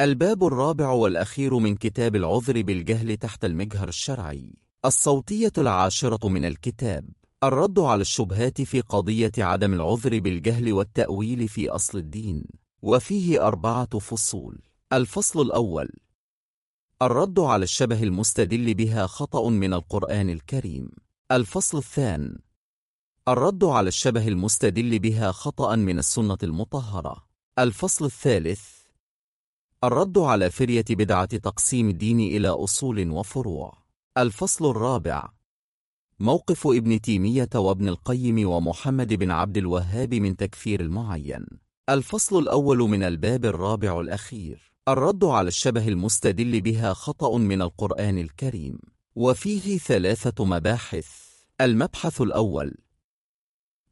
الباب الرابع والأخير من كتاب العذر بالجهل تحت المجهر الشرعي. الصوتية العاشرة من الكتاب. الرد على الشبهات في قضية عدم العذر بالجهل والتأويل في أصل الدين. وفيه أربعة فصول. الفصل الأول. الرد على الشبه المستدل بها خطأ من القرآن الكريم. الفصل الثاني الرد على الشبه المستدل بها خطأ من السنة المطهرة. الفصل الثالث. الرد على فرية بدعة تقسيم الدين إلى أصول وفروع. الفصل الرابع. موقف ابن تيمية وابن القيم ومحمد بن عبد الوهاب من تكفير المعين. الفصل الأول من الباب الرابع الأخير. الرد على الشبه المستدل بها خطأ من القرآن الكريم. وفيه ثلاثة مباحث. المبحث الأول.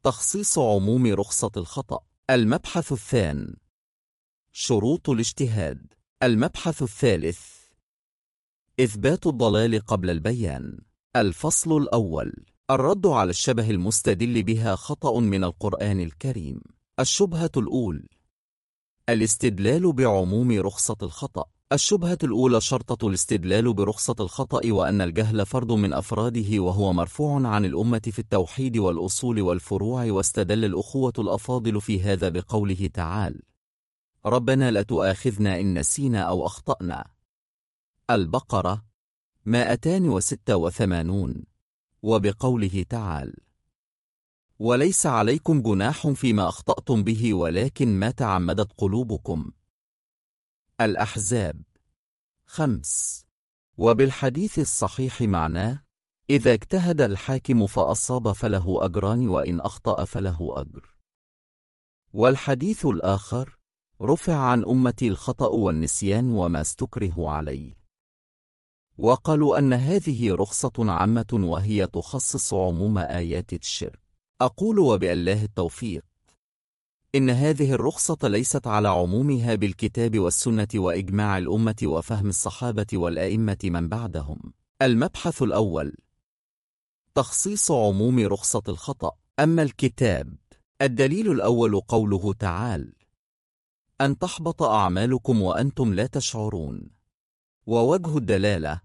تخصيص عموم رخصة الخطأ. المبحث الثاني شروط الاجتهاد. المبحث الثالث. إثبات الضلال قبل البيان. الفصل الأول. الرد على الشبه المستدل بها خطأ من القرآن الكريم. الشبهة الأول. الاستدلال بعموم رخصة الخطأ. الشبهة الأولى شرطة الاستدلال برخصة الخطأ وأن الجهل فرد من أفراده وهو مرفوع عن الأمة في التوحيد والأصول والفروع واستدل الأخوة الأفاضل في هذا بقوله تعالى ربنا لا تؤاخذنا إن نسينا أو أخطأنا. البقرة مائتان وستة وثمانون. وبقوله تعالى وليس عليكم جناح فيما أخطأتم به ولكن ما تعمدت قلوبكم. الأحزاب خمس. وبالحديث الصحيح معناه إذا اجتهد الحاكم فأصاب فله أجران وإن أخطأ فله أجر. والحديث الآخر رفع عن أمتي الخطأ والنسيان وما استكره عليه وقالوا أن هذه رخصة عامة وهي تخصص عموم آيات الشرك. أقول وبالله التوفيق. إن هذه الرخصة ليست على عمومها بالكتاب والسنة وإجماع الأمة وفهم الصحابة والأئمة من بعدهم. المبحث الأول. تخصيص عموم رخصة الخطأ. أما الكتاب. الدليل الأول قوله تعالى أن تحبط أعمالكم وأنتم لا تشعرون. ووجه الدلالة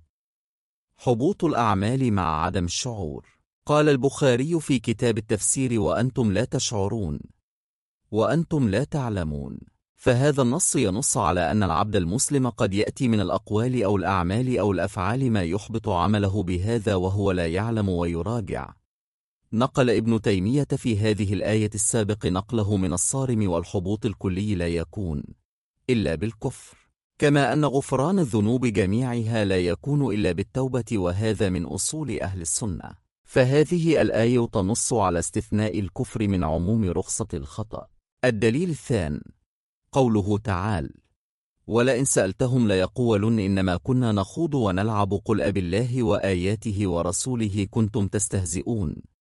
حبوط الأعمال مع عدم الشعور. قال البخاري في كتاب التفسير وأنتم لا تشعرون. وأنتم لا تعلمون. فهذا النص ينص على أن العبد المسلم قد يأتي من الأقوال أو الأعمال أو الأفعال ما يحبط عمله بهذا وهو لا يعلم ويراجع. نقل ابن تيمية في هذه الآية السابق نقله من الصارم والحبوط الكلي لا يكون إلا بالكفر. كما أن غفران الذنوب جميعها لا يكون إلا بالتوبة وهذا من أصول أهل السنة. فهذه الآية تنص على استثناء الكفر من عموم رخصة الخطأ. الدليل الثاني قوله تعالى ولئن سألتهم ليقولن إنما كنا نخوض ونلعب قل أب الله وآياته ورسوله كنتم تستهزئون.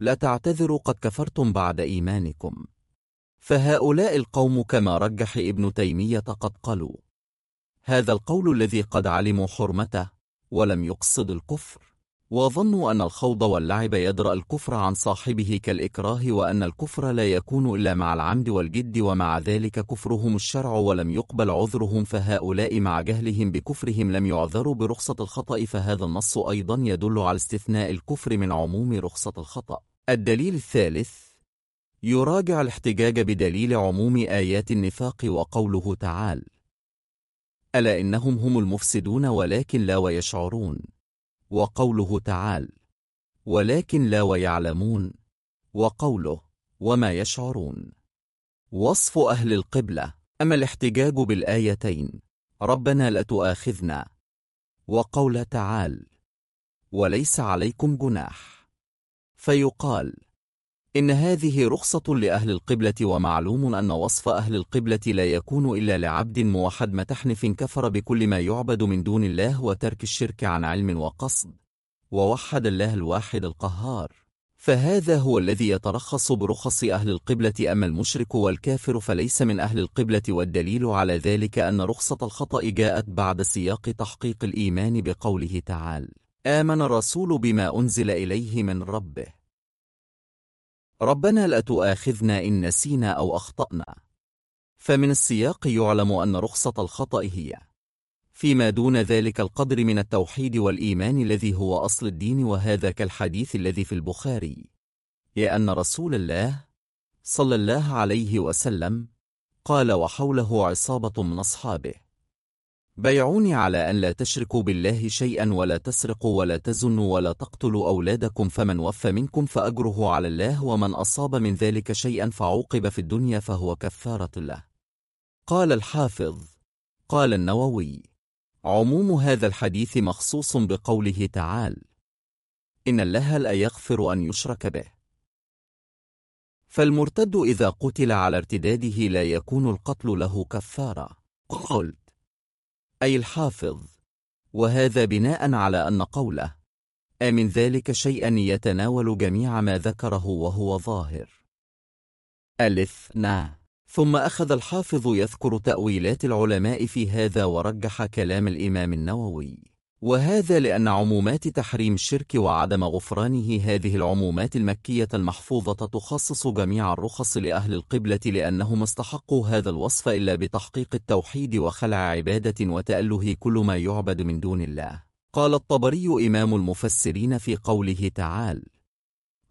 لا تعتذروا قد كفرتم بعد إيمانكم. فهؤلاء القوم كما رجح ابن تيمية قد قالوا هذا القول الذي قد علموا حرمته ولم يقصد الكفر. وظنوا أن الخوض واللعب يدرأ الكفر عن صاحبه كالإكراه وأن الكفر لا يكون إلا مع العمد والجد ومع ذلك كفرهم الشرع ولم يقبل عذرهم. فهؤلاء مع جهلهم بكفرهم لم يعذروا برخصة الخطأ. فهذا النص أيضا يدل على استثناء الكفر من عموم رخصة الخطأ. الدليل الثالث يراجع الاحتجاج بدليل عموم آيات النفاق وقوله تعالى ألا إنهم هم المفسدون ولكن لا ويشعرون. وقوله تعالى ولكن لا ويعلمون. وقوله وما يشعرون. وصف أهل القبلة أما الاحتجاج بالآيتين ربنا لا تؤاخذنا. وقول تعالى وليس عليكم جناح. فيقال إن هذه رخصة لأهل القبلة ومعلوم أن وصف أهل القبلة لا يكون إلا لعبد موحد متحنف كفر بكل ما يعبد من دون الله وترك الشرك عن علم وقصد ووحد الله الواحد القهار. فهذا هو الذي يترخص برخص أهل القبلة أما المشرك والكافر فليس من أهل القبلة والدليل على ذلك أن رخصة الخطأ جاءت بعد سياق تحقيق الإيمان بقوله تعالى آمن الرسول بما أنزل إليه من ربه. ربنا لا تؤاخذنا إن نسينا أو أخطأنا. فمن السياق يعلم أن رخصة الخطأ هي فيما دون ذلك القدر من التوحيد والإيمان الذي هو أصل الدين وهذا كالحديث الذي في البخاري يا أن رسول الله صلى الله عليه وسلم قال وحوله عصابة من أصحابه. بيعوني على أن لا تشركوا بالله شيئا ولا تسرقوا ولا تزنوا ولا تقتلوا أولادكم فمن وفى منكم فأجره على الله ومن أصاب من ذلك شيئا فعوقب في الدنيا فهو كفارة له. قال الحافظ قال النووي عموم هذا الحديث مخصوص بقوله تعالى إن الله لا يغفر أن يشرك به. فالمرتد إذا قتل على ارتداده لا يكون القتل له كفارة. قلت أي الحافظ. وهذا بناء على أن قوله أمن ذلك شيئا يتناول جميع ما ذكره وهو ظاهر. ألف نا ثم أخذ الحافظ يذكر تأويلات العلماء في هذا ورجح كلام الإمام النووي. وهذا لأن عمومات تحريم الشرك وعدم غفرانه هذه العمومات المكية المحفوظة تخصص جميع الرخص لأهل القبلة لأنهم استحقوا هذا الوصف إلا بتحقيق التوحيد وخلع عبادة وتأله كل ما يعبد من دون الله. قال الطبري إمام المفسرين في قوله تعالى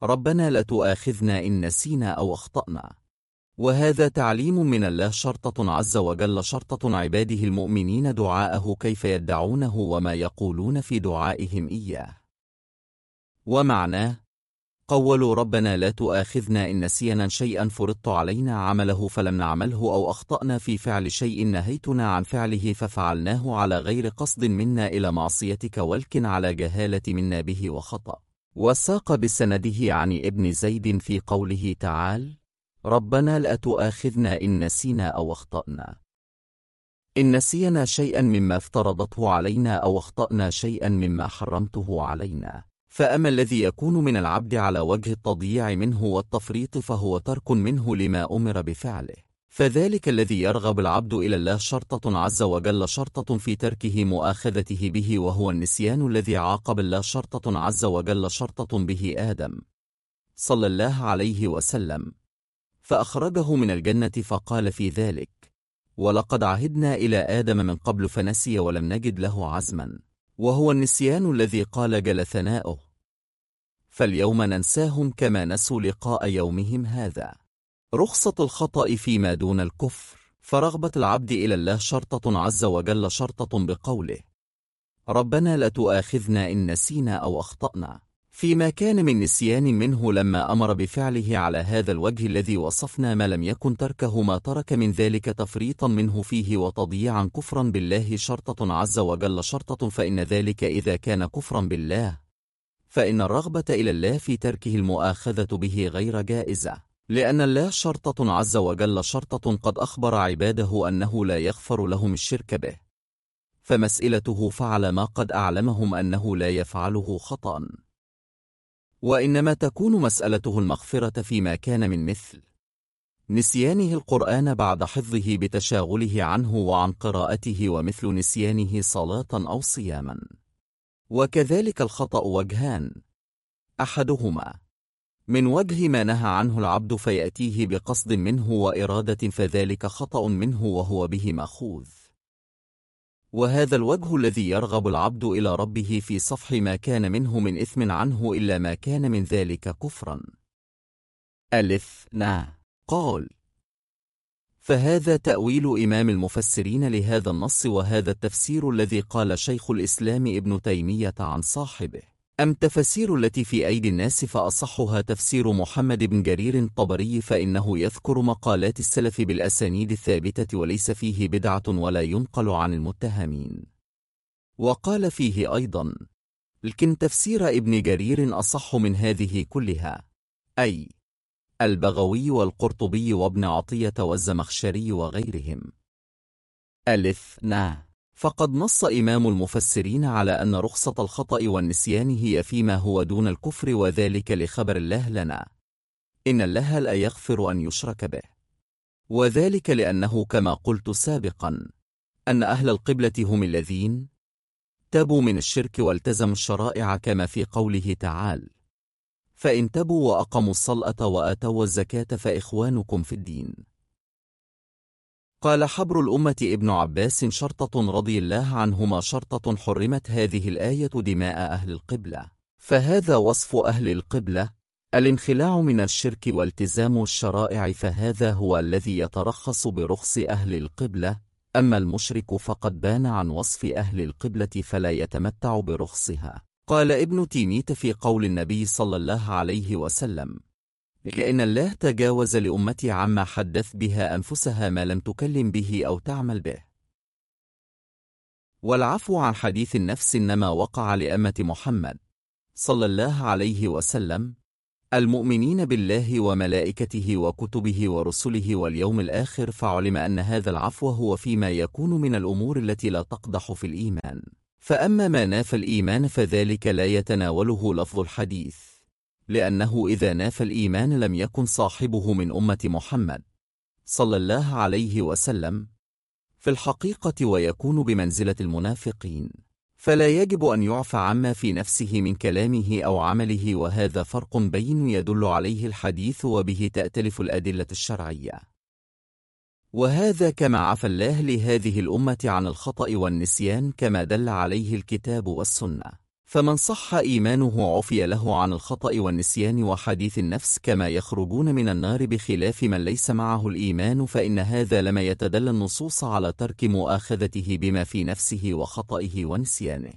ربنا لا تؤاخذنا إن نسينا أو أخطأنا. وهذا تعليم من الله شرطة عز وجل شرطة عباده المؤمنين دعاءه كيف يدعونه وما يقولون في دعائهم إياه. ومعناه قولوا ربنا لا تؤاخذنا إن نسينا شيئا فرضت علينا عمله فلم نعمله أو أخطأنا في فعل شيء نهيتنا عن فعله ففعلناه على غير قصد منا إلى معصيتك ولكن على جهالة منا به وخطأ. وساق بسنده عن ابن زيد في قوله تعالى ربنا لا تؤاخذنا إن نسينا أو أخطأنا. إن نسينا شيئا مما افترضته علينا أو أخطأنا شيئا مما حرمته علينا. فأما الذي يكون من العبد على وجه التضييع منه والتفريط فهو ترك منه لما أمر بفعله. فذلك الذي يرغب العبد إلى الله شرطة عز وجل شرطة في تركه مؤاخذته به وهو النسيان الذي عاقب الله شرطة عز وجل شرطة به آدم. صلى الله عليه وسلم. فأخرجه من الجنة فقال في ذلك ولقد عهدنا إلى آدم من قبل فنسي ولم نجد له عزما وهو النسيان الذي قال جل ثناؤه فاليوم ننساهم كما نسوا لقاء يومهم هذا. رخصة الخطأ فيما دون الكفر فرغبة العبد إلى الله شرطة عز وجل شرطة بقوله ربنا لا تؤاخذنا إن نسينا أو أخطأنا. فيما كان من نسيان منه لما أمر بفعله على هذا الوجه الذي وصفنا ما لم يكن تركه ما ترك من ذلك تفريطا منه فيه وتضييعا كفرا بالله شرطة عز وجل شرطة فإن ذلك إذا كان كفرا بالله. فإن الرغبة إلى الله في تركه المؤاخذة به غير جائزة لأن الله شرطة عز وجل شرطة قد أخبر عباده أنه لا يغفر لهم الشرك به. فمسئلته فعل ما قد أعلمهم أنه لا يفعله خطأ وإنما تكون مسألته المغفرة فيما كان من مثل. نسيانه القرآن بعد حفظه بتشاغله عنه وعن قراءته ومثل نسيانه صلاة أو صياما. وكذلك الخطأ وجهان. أحدهما من وجه ما نهى عنه العبد فيأتيه بقصد منه وإرادة فذلك خطأ منه وهو به مأخوذ. وهذا الوجه الذي يرغب العبد إلى ربه في صفح ما كان منه من إثم عنه إلا ما كان من ذلك كفرا. ألف نا. قال. فهذا تأويل إمام المفسرين لهذا النص وهذا التفسير الذي قال شيخ الإسلام ابن تيمية عن صاحبه. أم تفسير التي في أيدي الناس فأصحها تفسير محمد بن جرير الطبري فإنه يذكر مقالات السلف بالأسانيد الثابتة وليس فيه بدعة ولا ينقل عن المتهمين. وقال فيه أيضا لكن تفسير ابن جرير أصح من هذه كلها أي البغوي والقرطبي وابن عطية والزمخشري وغيرهم. ألف نا فقد نص إمام المفسرين على أن رخصة الخطأ والنسيان هي فيما هو دون الكفر وذلك لخبر الله لنا. إن الله لا يغفر أن يشرك به. وذلك لأنه كما قلت سابقا أن أهل القبلة هم الذين تابوا من الشرك والتزموا الشرائع كما في قوله تعالى فإن تبوا وأقموا الصلاة وآتوا الزكاة فإخوانكم في الدين. قال حبر الأمة ابن عباس شرطة رضي الله عنهما شرطة حرمت هذه الآية دماء أهل القبلة. فهذا وصف أهل القبلة الانخلاع من الشرك والتزام الشرائع فهذا هو الذي يترخص برخص أهل القبلة. أما المشرك فقد بان عن وصف أهل القبلة فلا يتمتع برخصها. قال ابن تيميت في قول النبي صلى الله عليه وسلم لأن الله تجاوز لأمتي عما حدث بها أنفسها ما لم تكلم به أو تعمل به. والعفو عن حديث النفس إنما وقع لأمة محمد صلى الله عليه وسلم المؤمنين بالله وملائكته وكتبه ورسله واليوم الآخر فعلم أن هذا العفو هو فيما يكون من الأمور التي لا تقدح في الإيمان. فأما ما ناف الإيمان فذلك لا يتناوله لفظ الحديث. لأنه إذا ناف الإيمان لم يكن صاحبه من أمة محمد صلى الله عليه وسلم في الحقيقة ويكون بمنزلة المنافقين. فلا يجب أن يعفى عما في نفسه من كلامه أو عمله وهذا فرق بين يدل عليه الحديث وبه تأتلف الأدلة الشرعية. وهذا كما عفى الله لهذه الأمة عن الخطأ والنسيان كما دل عليه الكتاب والسنة. فمن صح إيمانه عفي له عن الخطأ والنسيان وحديث النفس كما يخرجون من النار بخلاف من ليس معه الإيمان فإن هذا لما يتدل النصوص على ترك مؤاخذته بما في نفسه وخطئه ونسيانه.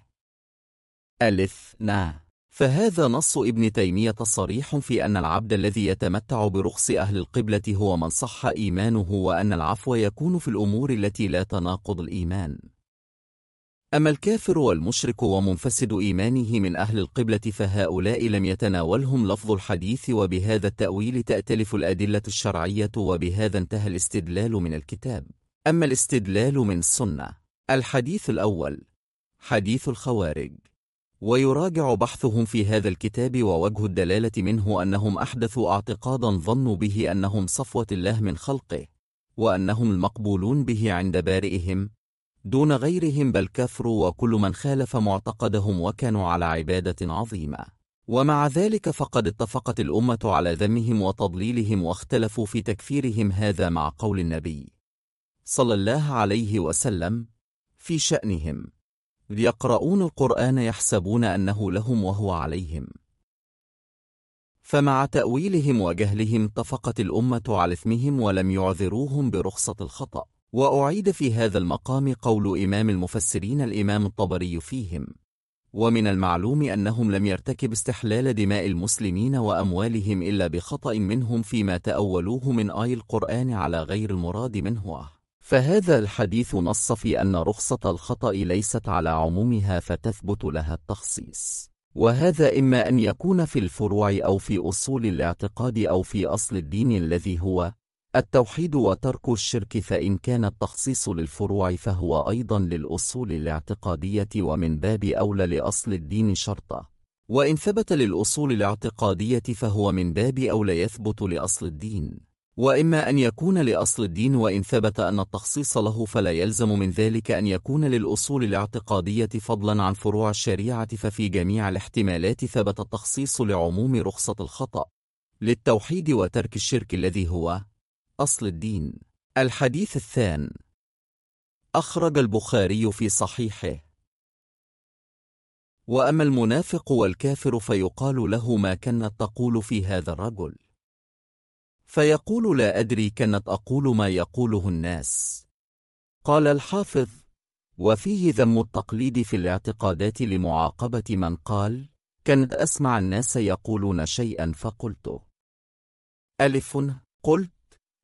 ألف نا. فهذا نص ابن تيمية صريح في أن العبد الذي يتمتع برخص أهل القبلة هو من صح إيمانه وأن العفو يكون في الأمور التي لا تناقض الإيمان. أما الكافر والمشرك ومنفسد إيمانه من أهل القبلة فهؤلاء لم يتناولهم لفظ الحديث وبهذا التأويل تأتلف الأدلة الشرعية وبهذا انتهى الاستدلال من الكتاب. أما الاستدلال من السنة الحديث الأول حديث الخوارج. ويراجع بحثهم في هذا الكتاب ووجه الدلالة منه أنهم أحدثوا اعتقادا ظنوا به أنهم صفوة الله من خلقه وأنهم المقبولون به عند بارئهم دون غيرهم بل كفروا وكل من خالف معتقدهم وكانوا على عبادة عظيمة. ومع ذلك فقد اتفقت الأمة على ذمهم وتضليلهم واختلفوا في تكفيرهم هذا مع قول النبي صلى الله عليه وسلم في شأنهم. يقرؤون القرآن يحسبون أنه لهم وهو عليهم. فمع تأويلهم وجهلهم اتفقت الأمة على إثمهم ولم يعذروهم برخصة الخطأ. وأعيد في هذا المقام قول إمام المفسرين الإمام الطبري فيهم. ومن المعلوم أنهم لم يرتكب استحلال دماء المسلمين وأموالهم إلا بخطأ منهم فيما تأولوه من آي القرآن على غير المراد منه. فهذا الحديث نص في أن رخصة الخطأ ليست على عمومها فتثبت لها التخصيص. وهذا إما أن يكون في الفروع أو في أصول الاعتقاد أو في أصل الدين الذي هو التوحيد وترك الشرك فإن كان التخصيص للفروع فهو أيضا للأصول الاعتقادية ومن باب أولى لأصل الدين شرطة وإن ثبت للأصول الاعتقادية فهو من باب أولى يثبت لأصل الدين. وإما أن يكون لأصل الدين وإن ثبت أن التخصيص له فلا يلزم من ذلك أن يكون للأصول الاعتقادية فضلا عن فروع الشريعة ففي جميع الاحتمالات ثبت التخصيص لعموم رخصة الخطأ. للتوحيد وترك الشرك الذي هو أصل الدين. الحديث الثان. أخرج البخاري في صحيحه. وأما المنافق والكافر فيقال له ما كانت تقول في هذا الرجل. فيقول لا أدري كانت أقول ما يقوله الناس. قال الحافظ وفيه ذم التقليد في الاعتقادات لمعاقبة من قال كانت أسمع الناس يقولون شيئا فقلت ألف قلت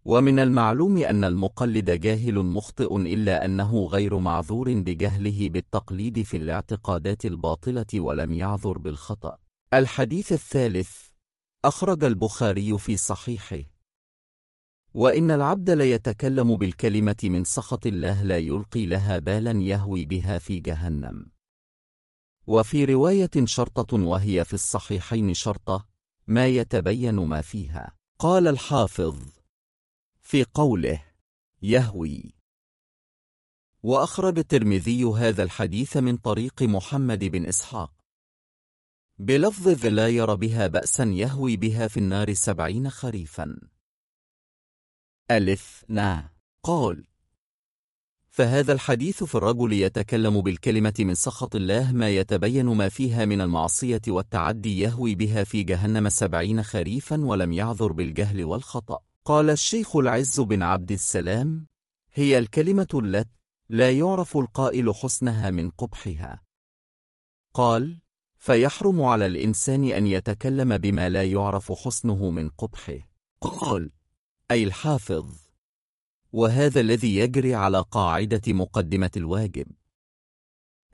ومن المعلوم أن المقلد جاهل مخطئ إلا أنه غير معذور بجهله بالتقليد في الاعتقادات الباطلة ولم يعذر بالخطأ. الحديث الثالث. أخرج البخاري في صحيحه. وإن العبد ليتكلم بالكلمة من سخط الله لا يلقي لها بالا يهوي بها في جهنم. وفي رواية شرطة وهي في الصحيحين شرطة ما يتبين ما فيها. قال الحافظ في قوله يهوي. وأخرج الترمذي هذا الحديث من طريق محمد بن إسحاق. بلفظ لا يرى بها بأسا يهوي بها في النار سبعين خريفا. ألف نا. قال فهذا الحديث في الرجل يتكلم بالكلمة من سخط الله ما يتبين ما فيها من المعصية والتعدي يهوي بها في جهنم سبعين خريفا ولم يعذر بالجهل والخطأ. قال الشيخ العز بن عبد السلام هي الكلمة التي لا يعرف القائل حسنها من قبحها. قال فيحرم على الإنسان أن يتكلم بما لا يعرف حسنه من قبحه. قال أي الحافظ. وهذا الذي يجري على قاعدة مقدمة الواجب.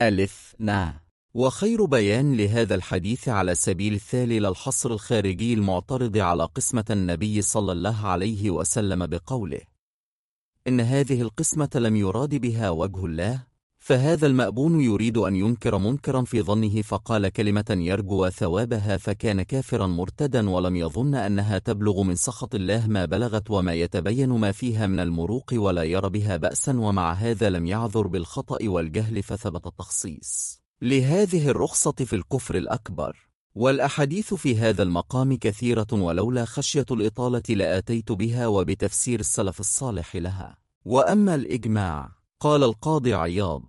ألف نا وخير بيان لهذا الحديث على سبيل الثالي للحصر الخارجي المعترض على قسمة النبي صلى الله عليه وسلم بقوله. إن هذه القسمة لم يراد بها وجه الله فهذا المأبون يريد أن ينكر منكرا في ظنه فقال كلمة يرجو ثوابها فكان كافرا مرتدا ولم يظن أنها تبلغ من سخط الله ما بلغت وما يتبين ما فيها من المروق ولا يرى بها بأسا ومع هذا لم يعذر بالخطأ والجهل فثبت التخصيص. لهذه الرخصة في الكفر الأكبر. والأحاديث في هذا المقام كثيرة ولولا خشية الإطالة لآتيت بها وبتفسير السلف الصالح لها. وأما الإجماع قال القاضي عياض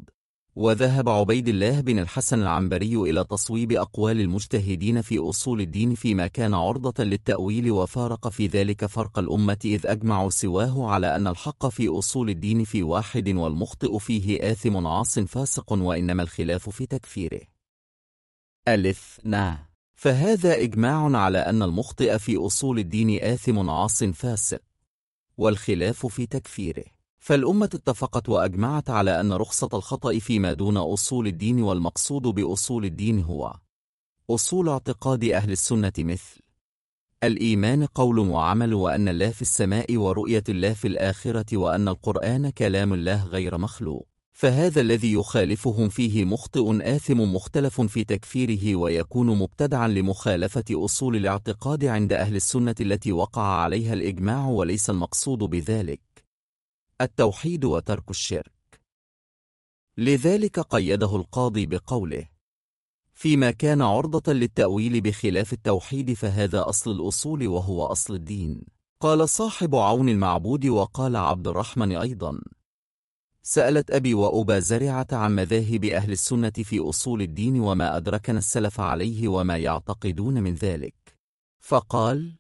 وذهب عبيد الله بن الحسن العنبري إلى تصويب أقوال المجتهدين في أصول الدين فيما كان عرضة للتأويل وفارق في ذلك فرق الأمة إذ أجمعوا سواه على أن الحق في أصول الدين في واحد والمخطئ فيه آثم عاص فاسق وإنما الخلاف في تكفيره. ألف نا فهذا إجماع على أن المخطئ في أصول الدين آثم عاص فاسق والخلاف في تكفيره. فالأمة اتفقت وأجمعت على أن رخصة الخطأ فيما دون أصول الدين والمقصود بأصول الدين هو أصول اعتقاد أهل السنة مثل الإيمان قول وعمل وأن الله في السماء ورؤية الله في الآخرة وأن القرآن كلام الله غير مخلوق. فهذا الذي يخالفهم فيه مخطئ آثم مختلف في تكفيره ويكون مبتدعا لمخالفة أصول الاعتقاد عند أهل السنة التي وقع عليها الإجماع وليس المقصود بذلك. التوحيد وترك الشرك. لذلك قيده القاضي بقوله فيما كان عرضة للتأويل بخلاف التوحيد فهذا أصل الأصول وهو أصل الدين. قال صاحب عون المعبود وقال عبد الرحمن أيضا سألت أبي وأبا زرعة عن مذاهب أهل السنة في أصول الدين وما أدركنا السلف عليه وما يعتقدون من ذلك. فقال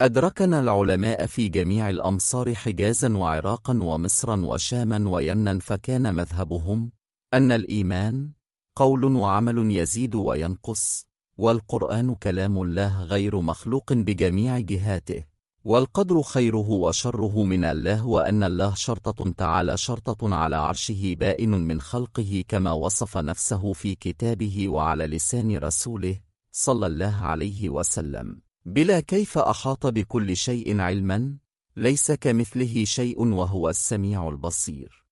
أدركنا العلماء في جميع الأمصار حجازا وعراقا ومصرا وشاما ويمنا فكان مذهبهم أن الإيمان قول وعمل يزيد وينقص والقرآن كلام الله غير مخلوق بجميع جهاته والقدر خيره وشره من الله وأن الله شرطة تعالى شرطة على عرشه بائن من خلقه كما وصف نفسه في كتابه وعلى لسان رسوله صلى الله عليه وسلم. بلا كيف أحاط بكل شيء علما؟ ليس كمثله شيء وهو السميع البصير.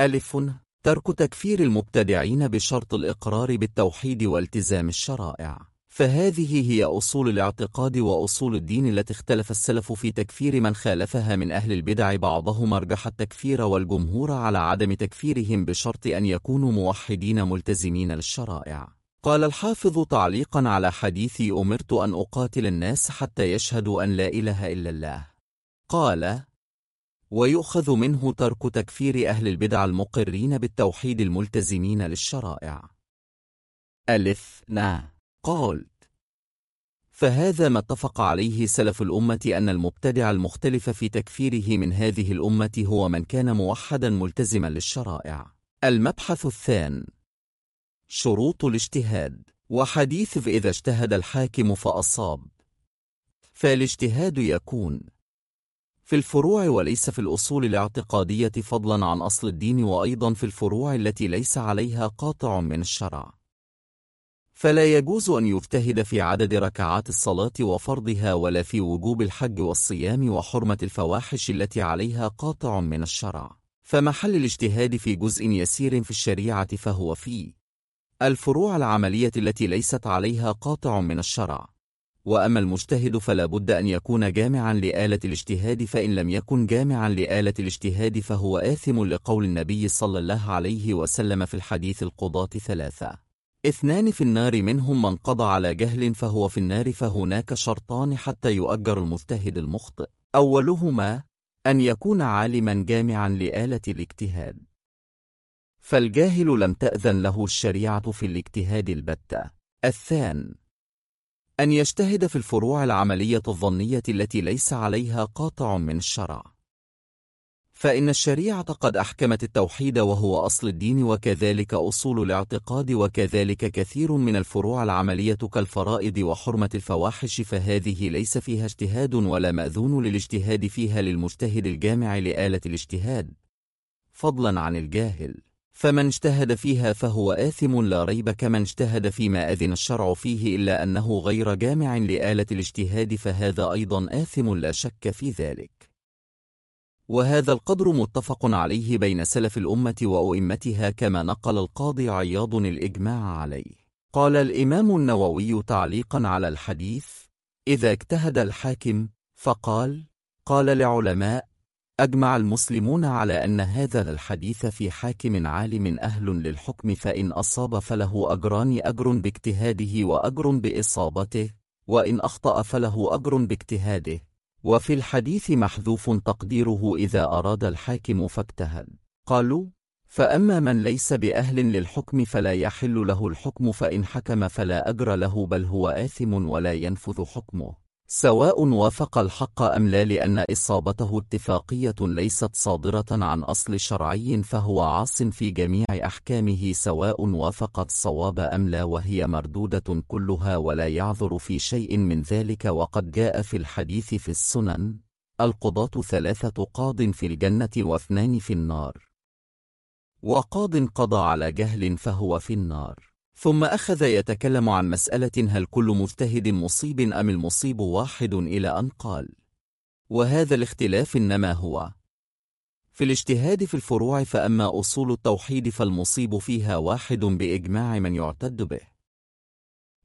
ألف ترك تكفير المبتدعين بشرط الإقرار بالتوحيد والتزام الشرائع. فهذه هي أصول الاعتقاد وأصول الدين التي اختلف السلف في تكفير من خالفها من أهل البدع بعضهم أرجح التكفير والجمهور على عدم تكفيرهم بشرط أن يكونوا موحدين ملتزمين للشرائع. قال الحافظ تعليقا على حديثي أمرت أن أقاتل الناس حتى يشهدوا أن لا إله إلا الله. قال ويؤخذ منه ترك تكفير أهل البدع المقرين بالتوحيد الملتزمين للشرائع. ألف نا قال فهذا ما اتفق عليه سلف الأمة أن المبتدع المختلف في تكفيره من هذه الأمة هو من كان موحدا ملتزما للشرائع. المبحث الثاني شروط الاجتهاد. وحديث فإذا اجتهد الحاكم فأصاب. فالاجتهاد يكون. في الفروع وليس في الأصول الاعتقادية فضلا عن أصل الدين وأيضا في الفروع التي ليس عليها قاطع من الشرع. فلا يجوز أن يجتهد في عدد ركعات الصلاة وفرضها ولا في وجوب الحج والصيام وحرمة الفواحش التي عليها قاطع من الشرع. فمحل الاجتهاد في جزء يسير في الشريعة فهو فيه. الفروع العملية التي ليست عليها قاطع من الشرع. وأما المجتهد فلا بد أن يكون جامعا لآلة الاجتهاد فإن لم يكن جامعا لآلة الاجتهاد فهو آثم لقول النبي صلى الله عليه وسلم في الحديث القضاة ثلاثة. اثنان في النار منهم من قضى على جهل فهو في النار فهناك شرطان حتى يؤجر المجتهد المخطئ. أولهما أن يكون عالما جامعا لآلة الاجتهاد. فالجاهل لم تأذن له الشريعة في الاجتهاد البتة. الثان أن يجتهد في الفروع العملية الظنية التي ليس عليها قاطع من الشرع. فإن الشريعة قد أحكمت التوحيد وهو أصل الدين وكذلك أصول الاعتقاد وكذلك كثير من الفروع العملية كالفرائض وحرمة الفواحش فهذه ليس فيها اجتهاد ولا مأذون للاجتهاد فيها للمجتهد الجامع لآلة الاجتهاد. فضلا عن الجاهل. فمن اجتهد فيها فهو آثم لا ريب كمن اجتهد فيما أذن الشرع فيه إلا أنه غير جامع لآلة الاجتهاد فهذا أيضا آثم لا شك في ذلك. وهذا القدر متفق عليه بين سلف الأمة وأئمتها كما نقل القاضي عياض الإجماع عليه. قال الإمام النووي تعليقا على الحديث إذا اجتهد الحاكم فقال قال لعلماء أجمع المسلمون على أن هذا الحديث في حاكم عالم أهل للحكم فإن أصاب فله أجران أجر باجتهاده وأجر بإصابته وإن أخطأ فله أجر باجتهاده. وفي الحديث محذوف تقديره إذا أراد الحاكم فاجتهد. قالوا فأما من ليس بأهل للحكم فلا يحل له الحكم فإن حكم فلا أجر له بل هو آثم ولا ينفذ حكمه. سواء وافق الحق أم لا لأن إصابته اتفاقية ليست صادرة عن أصل شرعي فهو عاص في جميع أحكامه سواء وافقت الصواب أم لا وهي مردودة كلها ولا يعذر في شيء من ذلك. وقد جاء في الحديث في السنن القضاة ثلاثة قاض في الجنة واثنان في النار. وقاض قضى على جهل فهو في النار. ثم أخذ يتكلم عن مسألة هل كل مجتهد مصيب أم المصيب واحد إلى أن قال. وهذا الاختلاف إنما هو في الاجتهاد في الفروع فأما أصول التوحيد فالمصيب فيها واحد بإجماع من يعتد به.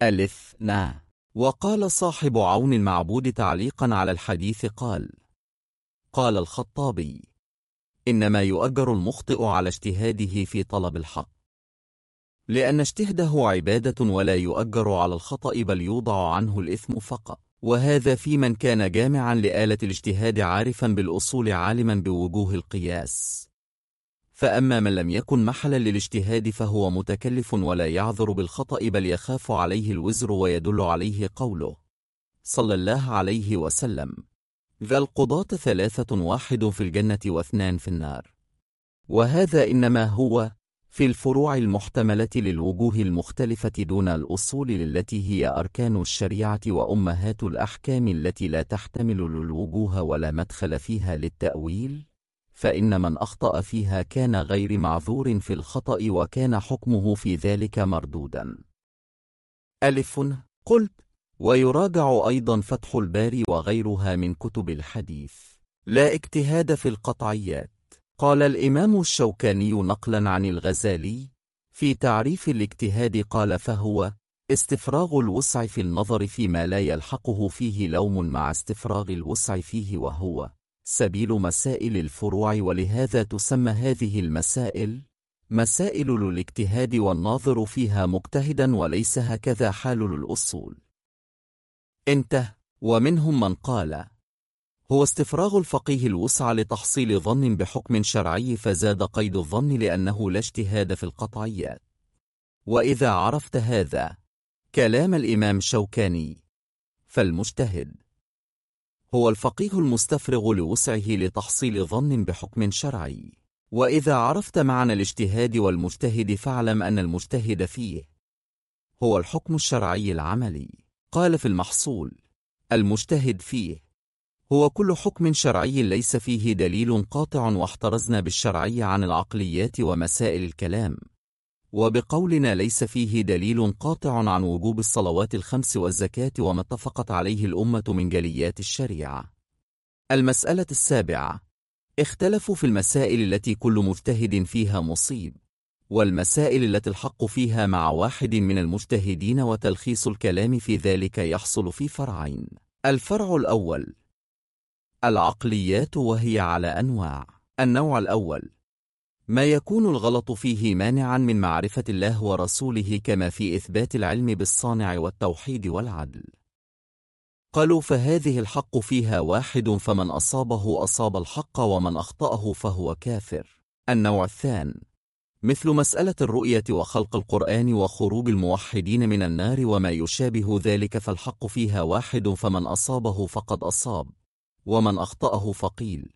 ألف نا وقال صاحب عون المعبود تعليقا على الحديث قال قال الخطابي إنما يؤجر المخطئ على اجتهاده في طلب الحق. لأن اجتهده عبادة ولا يؤجر على الخطأ بل يوضع عنه الإثم فقط. وهذا في من كان جامعا لآلة الاجتهاد عارفا بالأصول عالما بوجوه القياس. فأما من لم يكن محلا للاجتهاد فهو متكلف ولا يعذر بالخطأ بل يخاف عليه الوزر ويدل عليه قوله صلى الله عليه وسلم. ذا القضاة ثلاثة واحد في الجنة واثنان في النار. وهذا إنما هو في الفروع المحتملة للوجوه المختلفة دون الأصول التي هي أركان الشريعة وأمهات الأحكام التي لا تحتمل الوجوه ولا مدخل فيها للتأويل؟ فإن من أخطأ فيها كان غير معذور في الخطأ وكان حكمه في ذلك مردودا. ألف قلت. ويراجع أيضا فتح الباري وغيرها من كتب الحديث. لا اجتهاد في القطعيات. قال الإمام الشوكاني نقلا عن الغزالي في تعريف الاجتهاد قال فهو استفراغ الوسع في النظر فيما لا يلحقه فيه لوم مع استفراغ الوسع فيه وهو سبيل مسائل الفروع ولهذا تسمى هذه المسائل مسائل الاجتهاد والناظر فيها مجتهدا وليس هكذا حال الأصول. انته ومنهم من قال هو استفراغ الفقيه الوسع لتحصيل ظن بحكم شرعي فزاد قيد الظن لأنه لا اجتهاد في القطعيات. وإذا عرفت هذا كلام الإمام شوكاني فالمجتهد. هو الفقيه المستفرغ لوسعه لتحصيل ظن بحكم شرعي. وإذا عرفت معنى الاجتهاد والمجتهد فاعلم أن المجتهد فيه هو الحكم الشرعي العملي. قال في المحصول المجتهد فيه هو كل حكم شرعي ليس فيه دليل قاطع واحترزنا بالشرعي عن العقليات ومسائل الكلام. وبقولنا ليس فيه دليل قاطع عن وجوب الصلوات الخمس والزكاة وما اتفقت عليه الأمة من جليات الشريعة. المسألة السابعة. اختلفوا في المسائل التي كل مجتهد فيها مصيب والمسائل التي الحق فيها مع واحد من المجتهدين وتلخيص الكلام في ذلك يحصل في فرعين. الفرع الأول. العقليات وهي على أنواع. النوع الأول. ما يكون الغلط فيه مانعا من معرفة الله ورسوله كما في إثبات العلم بالصانع والتوحيد والعدل. قالوا فهذه الحق فيها واحد فمن أصابه أصاب الحق ومن أخطأه فهو كافر. النوع الثاني مثل مسألة الرؤية وخلق القرآن وخروج الموحدين من النار وما يشابه ذلك فالحق فيها واحد فمن أصابه فقد أصاب. ومن أخطأه فقيل.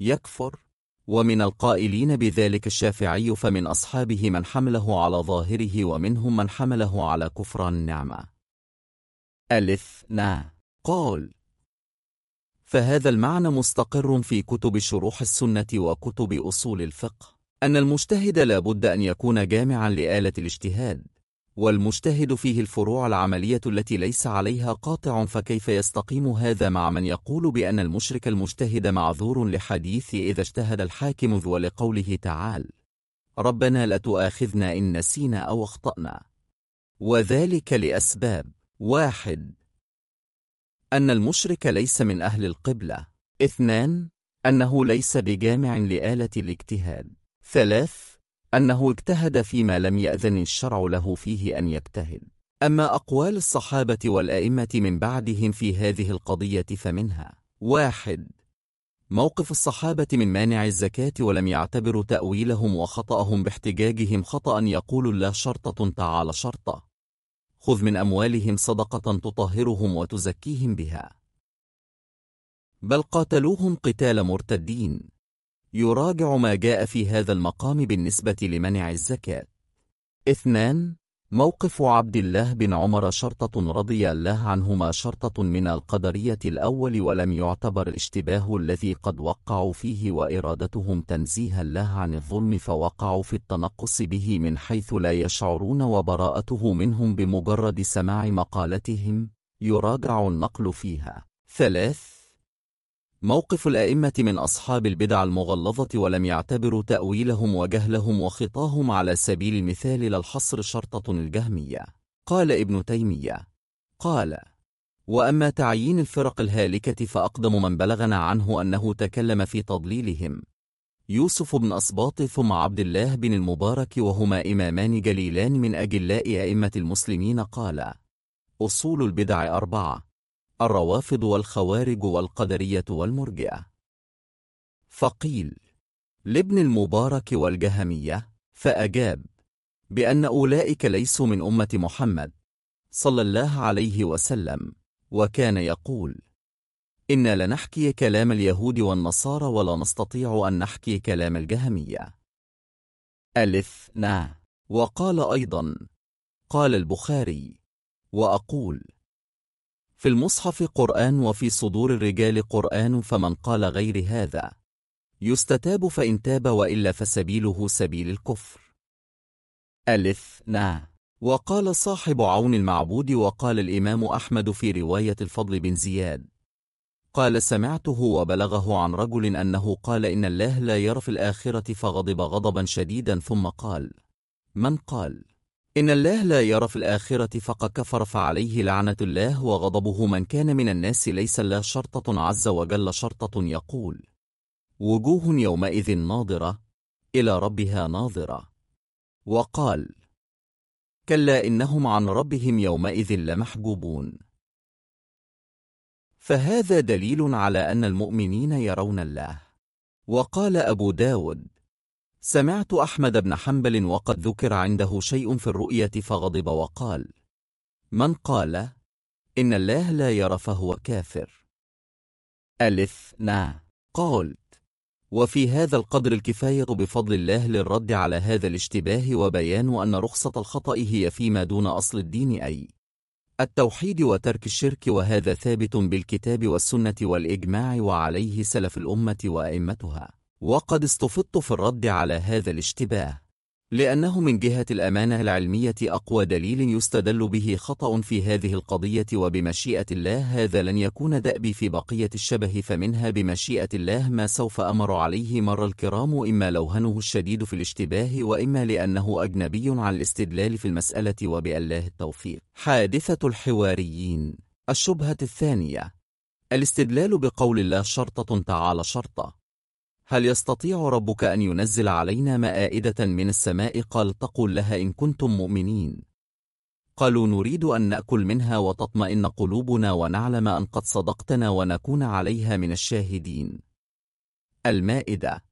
يكفر. ومن القائلين بذلك الشافعي فمن أصحابه من حمله على ظاهره ومنهم من حمله على كفران النعمة. ألف نا. قال. فهذا المعنى مستقر في كتب شروح السنة وكتب أصول الفقه. أن المجتهد لا بد أن يكون جامعا لآلة الاجتهاد. والمجتهد فيه الفروع العملية التي ليس عليها قاطع فكيف يستقيم هذا مع من يقول بأن المشرك المجتهد معذور لحديث إذا اجتهد الحاكم ذو لقوله تعالى ربنا لا تؤاخذنا إن نسينا أو أخطأنا. وذلك لأسباب. واحد. أن المشرك ليس من أهل القبلة. اثنان. أنه ليس بجامع لآلة الاجتهاد. ثلاث. أنه اجتهد فيما لم يأذن الشرع له فيه أن يجتهد. أما أقوال الصحابة والأئمة من بعدهم في هذه القضية فمنها واحد موقف الصحابة من مانع الزكاة ولم يعتبروا تأويلهم وخطأهم باحتجاجهم خطأ يقول لا شرطة تعالى شرطة خذ من أموالهم صدقة تطهرهم وتزكيهم بها. بل قاتلوهم قتال مرتدين. يراجع ما جاء في هذا المقام بالنسبة لمنع الزكاة. اثنان موقف عبد الله بن عمر شرطة رضي الله عنهما شرطة من القدرية الأول ولم يعتبر الاشتباه الذي قد وقعوا فيه وإرادتهم تنزيه الله عن الظلم فوقعوا في التنقص به من حيث لا يشعرون وبراءته منهم بمجرد سماع مقالتهم يراجع النقل فيها. ثلاث موقف الأئمة من أصحاب البدع المغلظة ولم يعتبروا تأويلهم وجهلهم وخطاهم على سبيل المثال للحصر شرطة الجهمية. قال ابن تيمية. قال وأما تعيين الفرق الهالكة فأقدم من بلغنا عنه أنه تكلم في تضليلهم. يوسف بن أسباط ثم عبد الله بن المبارك وهما إمامان جليلان من أجلاء أئمة المسلمين قال أصول البدع أربعة الروافض والخوارج والقدرية والمرجئة فقيل لابن المبارك والجهمية. فأجاب بأن أولئك ليسوا من أمة محمد صلى الله عليه وسلم. وكان يقول إنا لنحكي كلام اليهود والنصارى ولا نستطيع أن نحكي كلام الجهمية. ألف نا. وقال أيضا قال البخاري وأقول في المصحف قرآن وفي صدور الرجال قرآن فمن قال غير هذا يستتاب فإن تاب وإلا فسبيله سبيل الكفر. ألف نا وقال صاحب عون المعبود وقال الإمام أحمد في رواية الفضل بن زياد. قال سمعته وبلغه عن رجل أنه قال إن الله لا يرى في الآخرة فغضب غضبا شديدا ثم قال من قال؟ إن الله لا يرى في الآخرة فقد كفر فعليه لعنة الله وغضبه من كان من الناس ليس الله شرطة عز وجل شرطة يقول. وجوه يومئذ ناظرة إلى ربها ناظرة. وقال كلا إنهم عن ربهم يومئذ لمحجوبون. فهذا دليل على أن المؤمنين يرون الله. وقال أبو داود سمعت أحمد بن حنبل وقد ذكر عنده شيء في الرؤية فغضب وقال من قال إن الله لا يرى فهو كافر. ألف نا. قالت وفي هذا القدر الكفاية بفضل الله للرد على هذا الاشتباه وبيان أن رخصة الخطأ هي فيما دون أصل الدين أي التوحيد وترك الشرك وهذا ثابت بالكتاب والسنة والإجماع وعليه سلف الأمة وأئمتها. وقد استفدت في الرد على هذا الاشتباه لأنه من جهة الأمانة العلمية أقوى دليل يستدل به خطأ في هذه القضية وبمشيئة الله هذا لن يكون دأبي في بقية الشبه فمنها بمشيئة الله ما سوف أمر عليه مر الكرام إما لوهنه الشديد في الاشتباه وإما لأنه أجنبي عن الاستدلال في المسألة وبالله التوفيق. حادثة الحواريين. الشبهة الثانية. الاستدلال بقول الله شرطة تعالى شرطة. هل يستطيع ربك أن ينزل علينا مائدة من السماء؟ قال تقول لها إن كنتم مؤمنين. قالوا نريد أن نأكل منها وتطمئن قلوبنا ونعلم أن قد صدقتنا ونكون عليها من الشاهدين. المائدة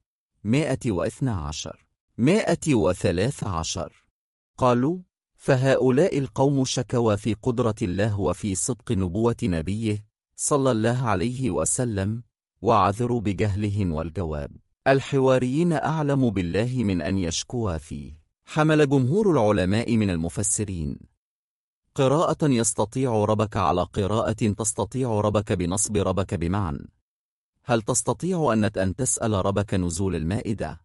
112 113 قالوا فهؤلاء القوم شكوا في قدرة الله وفي صدق نبوة نبيه صلى الله عليه وسلم. وعذروا بجهلهم والجواب. الحواريين أعلم بالله من أن يشكوا فيه. حمل جمهور العلماء من المفسرين. قراءة يستطيع ربك على قراءة تستطيع ربك بنصب ربك بمعنى. هل تستطيع أن أن تسأل ربك نزول المائدة؟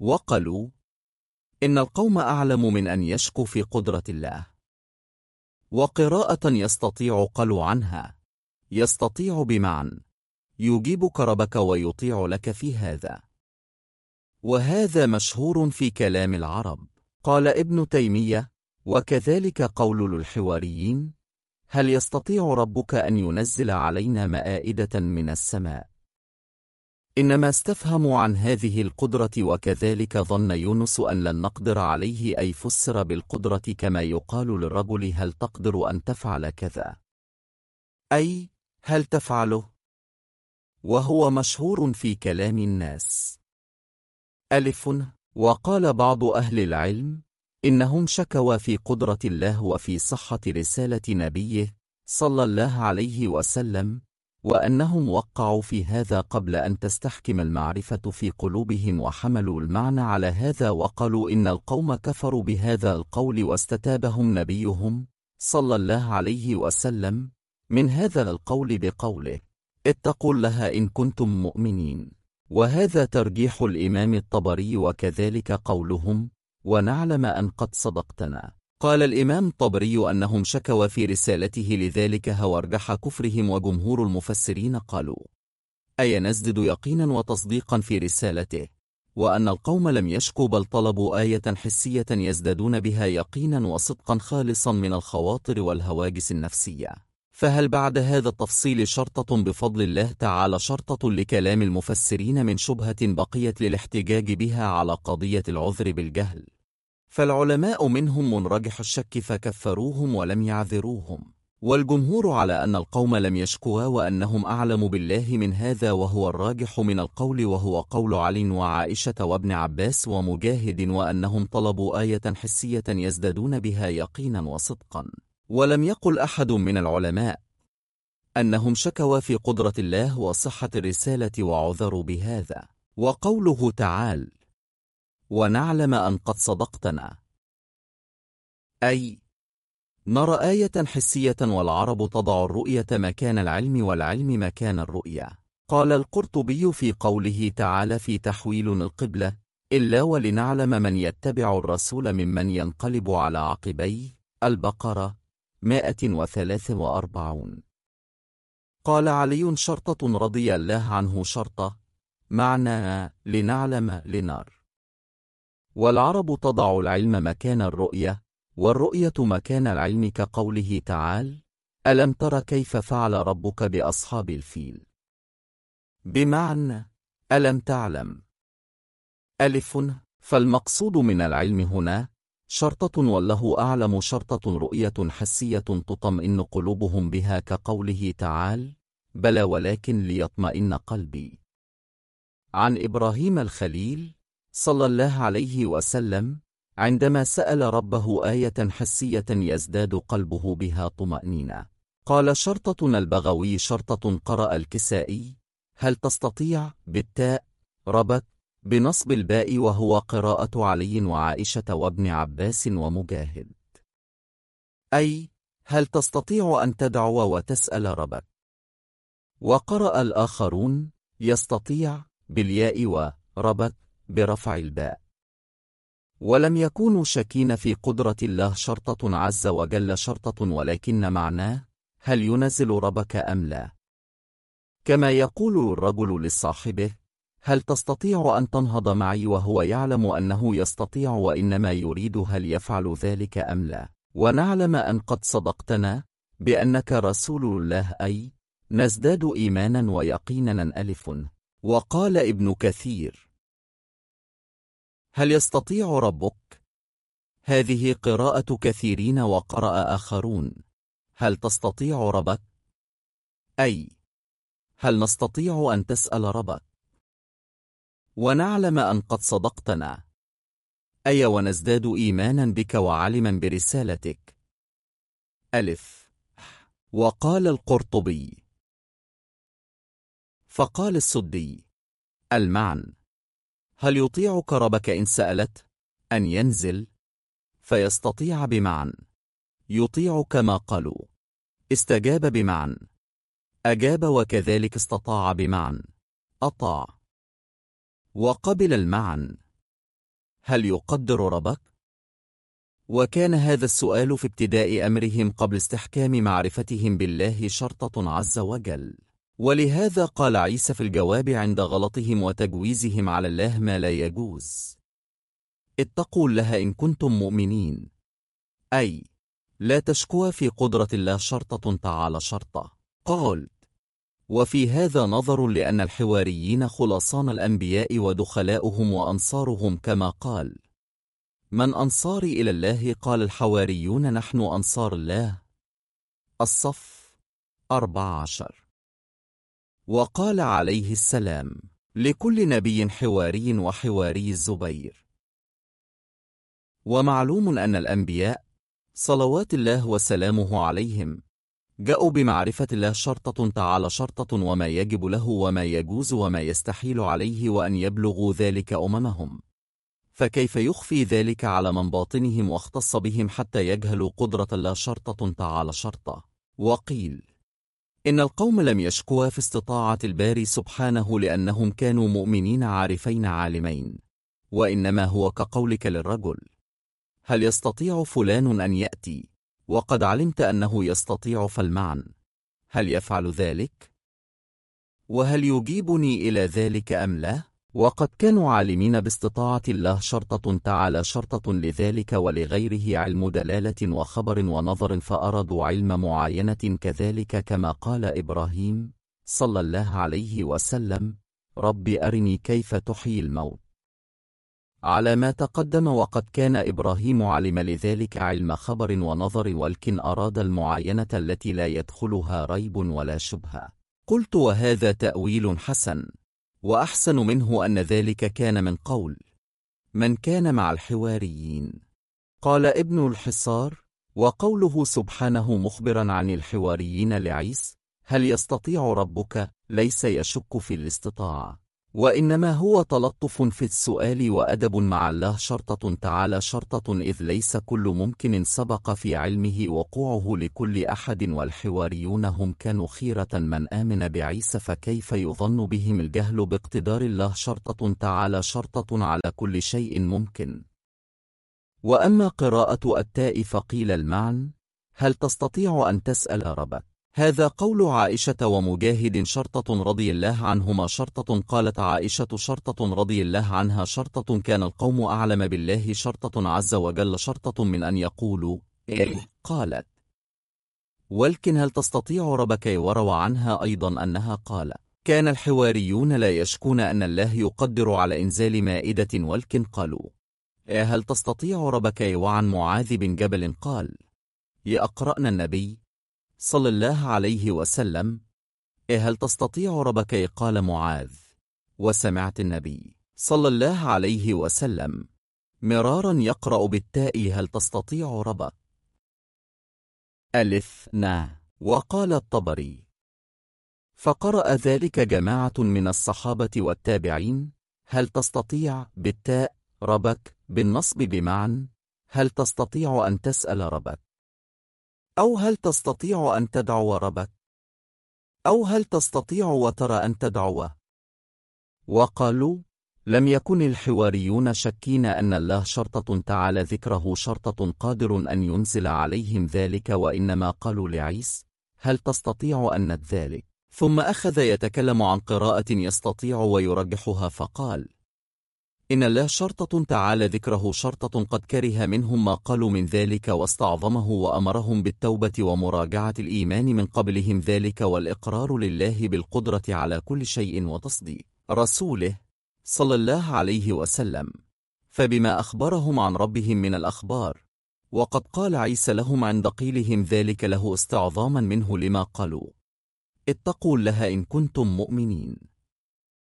وقالوا إن القوم أعلم من أن يشكوا في قدرة الله. وقراءة يستطيع قلوا عنها. يستطيع بمعنى. يجيبك ربك ويطيع لك في هذا. وهذا مشهور في كلام العرب. قال ابن تيمية وكذلك قول الحواريين هل يستطيع ربك أن ينزل علينا مائدة من السماء؟ إنما استفهموا عن هذه القدرة وكذلك ظن يونس أن لن نقدر عليه أي فسر بالقدرة كما يقال للرجل هل تقدر أن تفعل كذا؟ أي هل تفعله؟ وهو مشهور في كلام الناس. ألف وقال بعض أهل العلم إنهم شكوا في قدرة الله وفي صحة رسالة نبيه صلى الله عليه وسلم وأنهم وقعوا في هذا قبل أن تستحكم المعرفة في قلوبهم وحملوا المعنى على هذا وقالوا إن القوم كفروا بهذا القول واستتابهم نبيهم صلى الله عليه وسلم من هذا القول بقوله. اتقوا لها إن كنتم مؤمنين. وهذا ترجيح الإمام الطبري وكذلك قولهم ونعلم أن قد صدقتنا. قال الإمام طبري أنهم شكوا في رسالته لذلك هوارجح كفرهم وجمهور المفسرين قالوا أي نزدد يقينا وتصديقا في رسالته؟ وأن القوم لم يشكوا بل طلبوا آية حسية يزدادون بها يقينا وصدقا خالصا من الخواطر والهواجس النفسية. فهل بعد هذا التفصيل شرطة بفضل الله تعالى شرطة لكلام المفسرين من شبهة بقيت للاحتجاج بها على قضية العذر بالجهل؟ فالعلماء منهم منرجح الشك فكفروهم ولم يعذروهم. والجمهور على أن القوم لم يشكوا وأنهم أعلم بالله من هذا وهو الراجح من القول وهو قول علي وعائشة وابن عباس ومجاهد وأنهم طلبوا آية حسية يزدادون بها يقينا وصدقا. ولم يقل أحد من العلماء أنهم شكوا في قدرة الله وصحة الرسالة وعذروا بهذا. وقوله تعالى ونعلم أن قد صدقتنا. أي نرى آية حسية والعرب تضع الرؤية مكان العلم والعلم مكان الرؤية. قال القرطبي في قوله تعالى في تحويل القبلة إلا ولنعلم من يتبع الرسول ممن ينقلب على عقبيه البقرة. 143 قال علي شرطة رضي الله عنه شرطة. معنى لنعلم لنار والعرب تضع العلم مكان الرؤية والرؤية مكان العلم كقوله تعالى ألم تر كيف فعل ربك بأصحاب الفيل؟ بمعنى ألم تعلم. ألف فالمقصود من العلم هنا شرطة والله أعلم شرطة رؤية حسية تطمئن قلوبهم بها كقوله تعالى بلى ولكن ليطمئن قلبي. عن إبراهيم الخليل صلى الله عليه وسلم عندما سأل ربه آية حسية يزداد قلبه بها طمأنينة. قال شرطة البغوي شرطة قرأ الكسائي هل تستطيع؟ بالتاء ربت بنصب الباء وهو قراءة علي وعائشة وابن عباس ومجاهد. أي هل تستطيع أن تدعو وتسأل ربك؟ وقرأ الآخرون يستطيع بالياء وربك برفع الباء. ولم يكونوا شاكين في قدرة الله شرطة عز وجل شرطة ولكن معناه هل ينزل ربك أم لا؟ كما يقول الرجل لصاحبه هل تستطيع أن تنهض معي وهو يعلم أنه يستطيع وإنما يريد هل يفعل ذلك أم لا ونعلم أن قد صدقتنا بأنك رسول الله أي نزداد إيمانا ويقينا ألف وقال ابن كثير هل يستطيع ربك؟ هذه قراءة كثيرين وقرأ آخرون هل تستطيع ربك؟ أي هل نستطيع أن تسأل ربك؟ ونعلم أن قد صدقتنا. أي ونزداد إيمانا بك وعلما برسالتك. ألف. وقال القرطبي. فقال السدي. المعن. هل يطيعك ربك إن سألت؟ أن ينزل. فيستطيع بمعن. يطيعك ما قالوا. استجاب بمعن. أجاب وكذلك استطاع بمعن. أطاع. وقبل المعن. هل يقدر ربك؟ وكان هذا السؤال في ابتداء أمرهم قبل استحكام معرفتهم بالله شرطة عز وجل. ولهذا قال عيسى في الجواب عند غلطهم وتجويزهم على الله ما لا يجوز. اتقوا الله إن كنتم مؤمنين. أي لا تشكوا في قدرة الله شرطة تعالى شرطة. قال وفي هذا نظر لأن الحواريين خلاصان الأنبياء ودخلاؤهم وأنصارهم كما قال. من أنصاري إلى الله قال الحواريون نحن أنصار الله. الصف أربع عشر. وقال عليه السلام لكل نبي حواري وحواري الزبير. ومعلوم أن الأنبياء صلوات الله وسلامه عليهم جاءوا بمعرفة الله شرطة تعالى شرطة وما يجب له وما يجوز وما يستحيل عليه وأن يبلغوا ذلك أممهم. فكيف يخفي ذلك على من باطنهم واختص بهم حتى يجهلوا قدرة الله شرطة تعالى شرطة؟ وقيل إن القوم لم يشكوا في استطاعة الباري سبحانه لأنهم كانوا مؤمنين عارفين عالمين. وإنما هو كقولك للرجل هل يستطيع فلان أن يأتي؟ وقد علمت أنه يستطيع فالمعن هل يفعل ذلك؟ وهل يجيبني إلى ذلك أم لا؟ وقد كانوا عالمين باستطاعة الله شرطة تعالى شرطة لذلك ولغيره علم دلالة وخبر ونظر فأرادوا علم معاينة كذلك كما قال إبراهيم صلى الله عليه وسلم رب أرني كيف تحيي الموت على ما تقدم وقد كان إبراهيم علم لذلك علم خبر ونظر ولكن أراد المعاينة التي لا يدخلها ريب ولا شبهة قلت وهذا تأويل حسن. وأحسن منه أن ذلك كان من قول. من كان مع الحواريين. قال ابن الحصار وقوله سبحانه مخبرا عن الحواريين لعيس هل يستطيع ربك؟ ليس يشك في الاستطاعة. وإنما هو تلطف في السؤال وأدب مع الله شرطة تعالى شرطة إذ ليس كل ممكن سبق في علمه وقوعه لكل أحد والحواريون هم كانوا خيرة من آمن بعيسى فكيف يظن بهم الجهل باقتدار الله؟ شرطة تعالى شرطة على كل شيء ممكن. وأما قراءة التاء فقيل المعن هل تستطيع أن تسأل ربك؟ هذا قول عائشة ومجاهد شرطة رضي الله عنهما شرطة قالت عائشة شرطة رضي الله عنها شرطة كان القوم أعلم بالله شرطة عز وجل شرطة من أن يقولوا إيه؟ قالت. ولكن هل تستطيع ربك وروى عنها أيضا أنها قال كان الحواريون لا يشكون أن الله يقدر على إنزال مائدة ولكن قالوا إيه؟ هل تستطيع ربك وعن معاذ بن جبل؟ قال يأقرأنا النبي صلى الله عليه وسلم. إيه هل تستطيع ربك قال معاذ؟ وسمعت النبي صلى الله عليه وسلم. مرارا يقرأ بالتاء هل تستطيع ربك؟ ألف نا وقال الطبري. فقرأ ذلك جماعة من الصحابة والتابعين. هل تستطيع بالتاء ربك؟ بالنصب بمعن هل تستطيع أن تسأل ربك؟ أو هل تستطيع أن تدعو ربك؟ أو هل تستطيع وترى أن تدعوه؟ وقالوا لم يكن الحواريون شكين أن الله شرطة تعالى ذكره شرطة قادر أن ينزل عليهم ذلك وإنما قالوا لعيس هل تستطيع أن ذلك؟ ثم أخذ يتكلم عن قراءة يستطيع ويرجحها فقال إن الله شرطة تعالى ذكره شرطة قد كره منهم ما قالوا من ذلك واستعظمه وأمرهم بالتوبة ومراجعة الإيمان من قبلهم ذلك والإقرار لله بالقدرة على كل شيء وتصديق رسوله صلى الله عليه وسلم. فبما أخبرهم عن ربهم من الأخبار وقد قال عيسى لهم عند قيلهم ذلك له استعظاما منه لما قالوا اتقوا الله إن كنتم مؤمنين.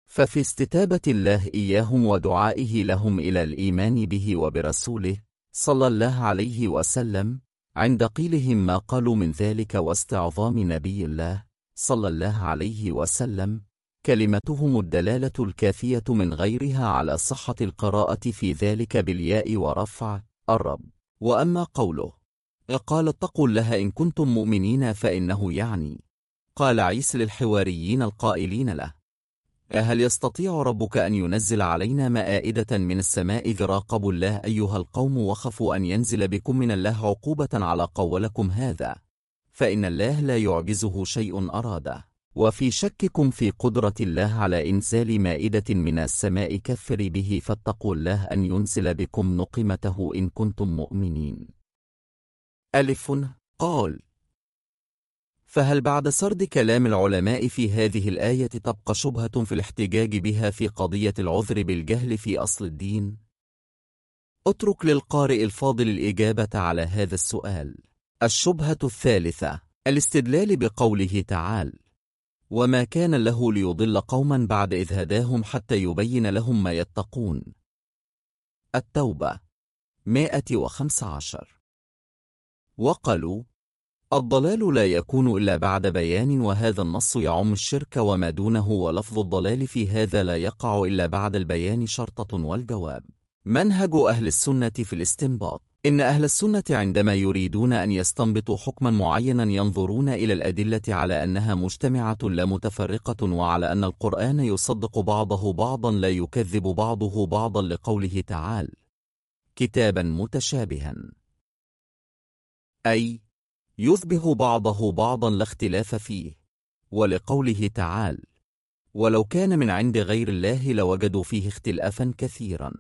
ففي استتابة الله إياهم ودعائه لهم إلى الإيمان به وبرسوله صلى الله عليه وسلم عند قيلهم ما قالوا من ذلك واستعظام نبي الله صلى الله عليه وسلم كلمتهم الدلالة الكافية من غيرها على صحة القراءة في ذلك بالياء ورفع الرب. وأما قوله قال اتقوا الله إن كنتم مؤمنين فإنه يعني. قال عيسى للحواريين القائلين له هل يستطيع ربك أن ينزل علينا مائدة من السماء إذ راقبوا الله أيها القوم وخفوا أن ينزل بكم من الله عقوبة على قولكم هذا. فإن الله لا يعجزه شيء أراده. وفي شككم في قدرة الله على إنزال مائدة من السماء كفر به فاتقوا الله أن ينزل بكم نقمته إن كنتم مؤمنين. ألف قال فهل بعد سرد كلام العلماء في هذه الآية تبقى شبهة في الاحتجاج بها في قضية العذر بالجهل في أصل الدين؟ أترك للقارئ الفاضل الإجابة على هذا السؤال. الشبهة الثالثة الاستدلال بقوله تعالى وما كان له ليضل قوما بعد إذ هداهم حتى يبين لهم ما يتقون. التوبة 115 وقالوا الضلال لا يكون إلا بعد بيان وهذا النص يعم الشرك وما دونه ولفظ الضلال في هذا لا يقع إلا بعد البيان شرطة والجواب. منهج أهل السنة في الاستنباط. إن أهل السنة عندما يريدون أن يستنبطوا حكما معينا ينظرون إلى الأدلة على أنها مجتمعة لا متفرقة وعلى أن القرآن يصدق بعضه بعضا لا يكذب بعضه بعضا لقوله تعالى كتابا متشابها. أي يثبه بعضه بعضا لا اختلاف فيه. ولقوله تعالى ولو كان من عند غير الله لوجدوا فيه اختلافا كثيرا.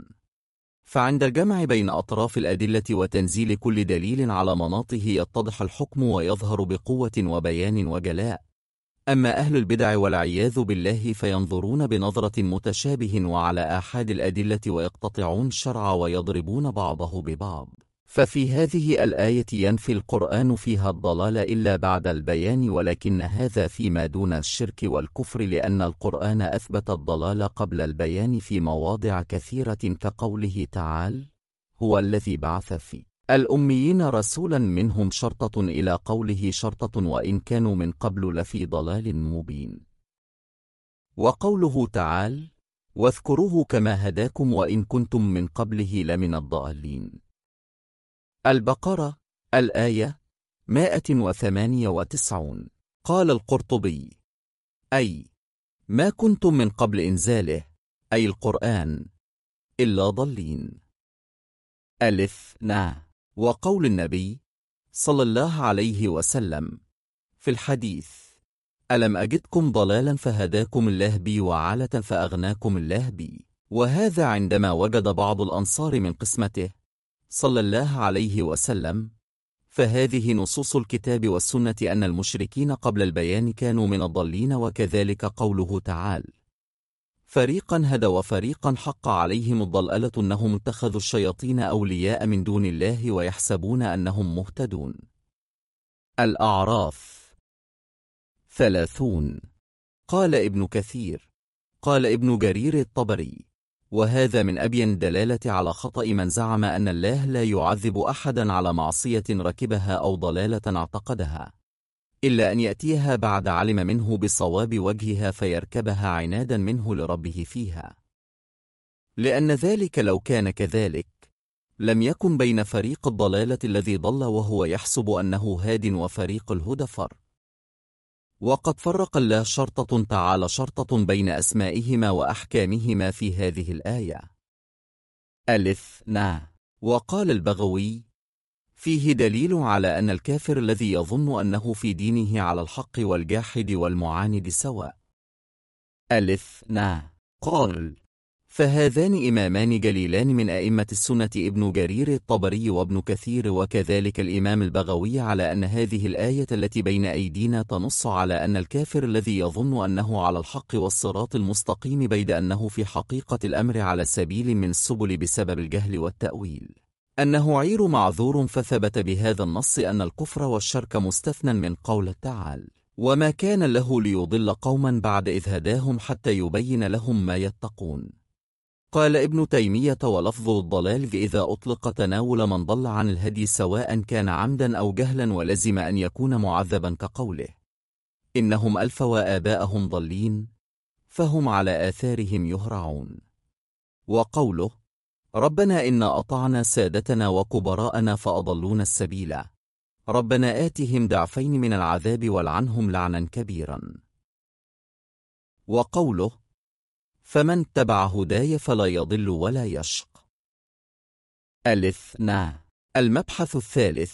فعند الجمع بين أطراف الأدلة وتنزيل كل دليل على مناطه يتضح الحكم ويظهر بقوة وبيان وجلاء. أما أهل البدع والعياذ بالله فينظرون بنظرة متشابه وعلى آحاد الأدلة ويقتطعون الشرع ويضربون بعضه ببعض. ففي هذه الآية ينفي القرآن فيها الضلال إلا بعد البيان ولكن هذا فيما دون الشرك والكفر لأن القرآن أثبت الضلال قبل البيان في مواضع كثيرة كقوله تعالى هو الذي بعث في الأميين رسولا منهم شرطة إلى قوله شرطة وإن كانوا من قبل لفي ضلال مبين. وقوله تعالى واذكروه كما هداكم وإن كنتم من قبله لمن الضالين. البقرة الآية 198 قال القرطبي أي ما كنتم من قبل إنزاله أي القرآن إلا ضلين ألف نا. وقول النبي صلى الله عليه وسلم في الحديث ألم أجدكم ضلالا فهداكم الله بي وعالة فأغناكم الله بي؟ وهذا عندما وجد بعض الأنصار من قسمته صلى الله عليه وسلم. فهذه نصوص الكتاب والسنة أن المشركين قبل البيان كانوا من الضالين وكذلك قوله تعالى فريقا هدى وفريقا حق عليهم الضلالة أنهم اتخذوا الشياطين أولياء من دون الله ويحسبون أنهم مهتدون. الأعراف. ثلاثون. قال ابن كثير. قال ابن جرير الطبري. وهذا من أبين الدلالة على خطأ من زعم أن الله لا يعذب أحدا على معصية ركبها أو ضلالة اعتقدها إلا أن يأتيها بعد علم منه بصواب وجهها فيركبها عنادا منه لربه فيها. لأن ذلك لو كان كذلك لم يكن بين فريق الضلالة الذي ضل وهو يحسب أنه هاد وفريق الهدى فرق وقد فرق الله شرطة تعالى شرطة بين أسمائهما وأحكامهما في هذه الآية. ألف نا وقال البغوي فيه دليل على أن الكافر الذي يظن أنه في دينه على الحق والجاحد والمعاند سواء. ألف نا قال فهذان إمامان جليلان من أئمة السنة ابن جرير الطبري وابن كثير وكذلك الإمام البغوي على أن هذه الآية التي بين أيدينا تنص على أن الكافر الذي يظن أنه على الحق والصراط المستقيم بيد أنه في حقيقة الأمر على سبيل من السبل بسبب الجهل والتأويل. أنه عير معذور فثبت بهذا النص أن الكفر والشرك مستثنى من قول تعالى وما كان له ليضل قوما بعد إذ هداهم حتى يبين لهم ما يتقون. قال ابن تيمية ولفظ الضلال إذا أطلق تناول من ضل عن الهدي سواء كان عمدا أو جهلا ولزم أن يكون معذبا كقوله. إنهم ألفوا آباءهم ضلين فهم على آثارهم يهرعون. وقوله ربنا إنا أطعنا سادتنا وكبراءنا فأضلونا السبيل ربنا آتهم ضعفين من العذاب والعنهم لعنا كبيرا. وقوله فمن تبع هداي فلا يضل ولا يشق. الاثنى المبحث الثالث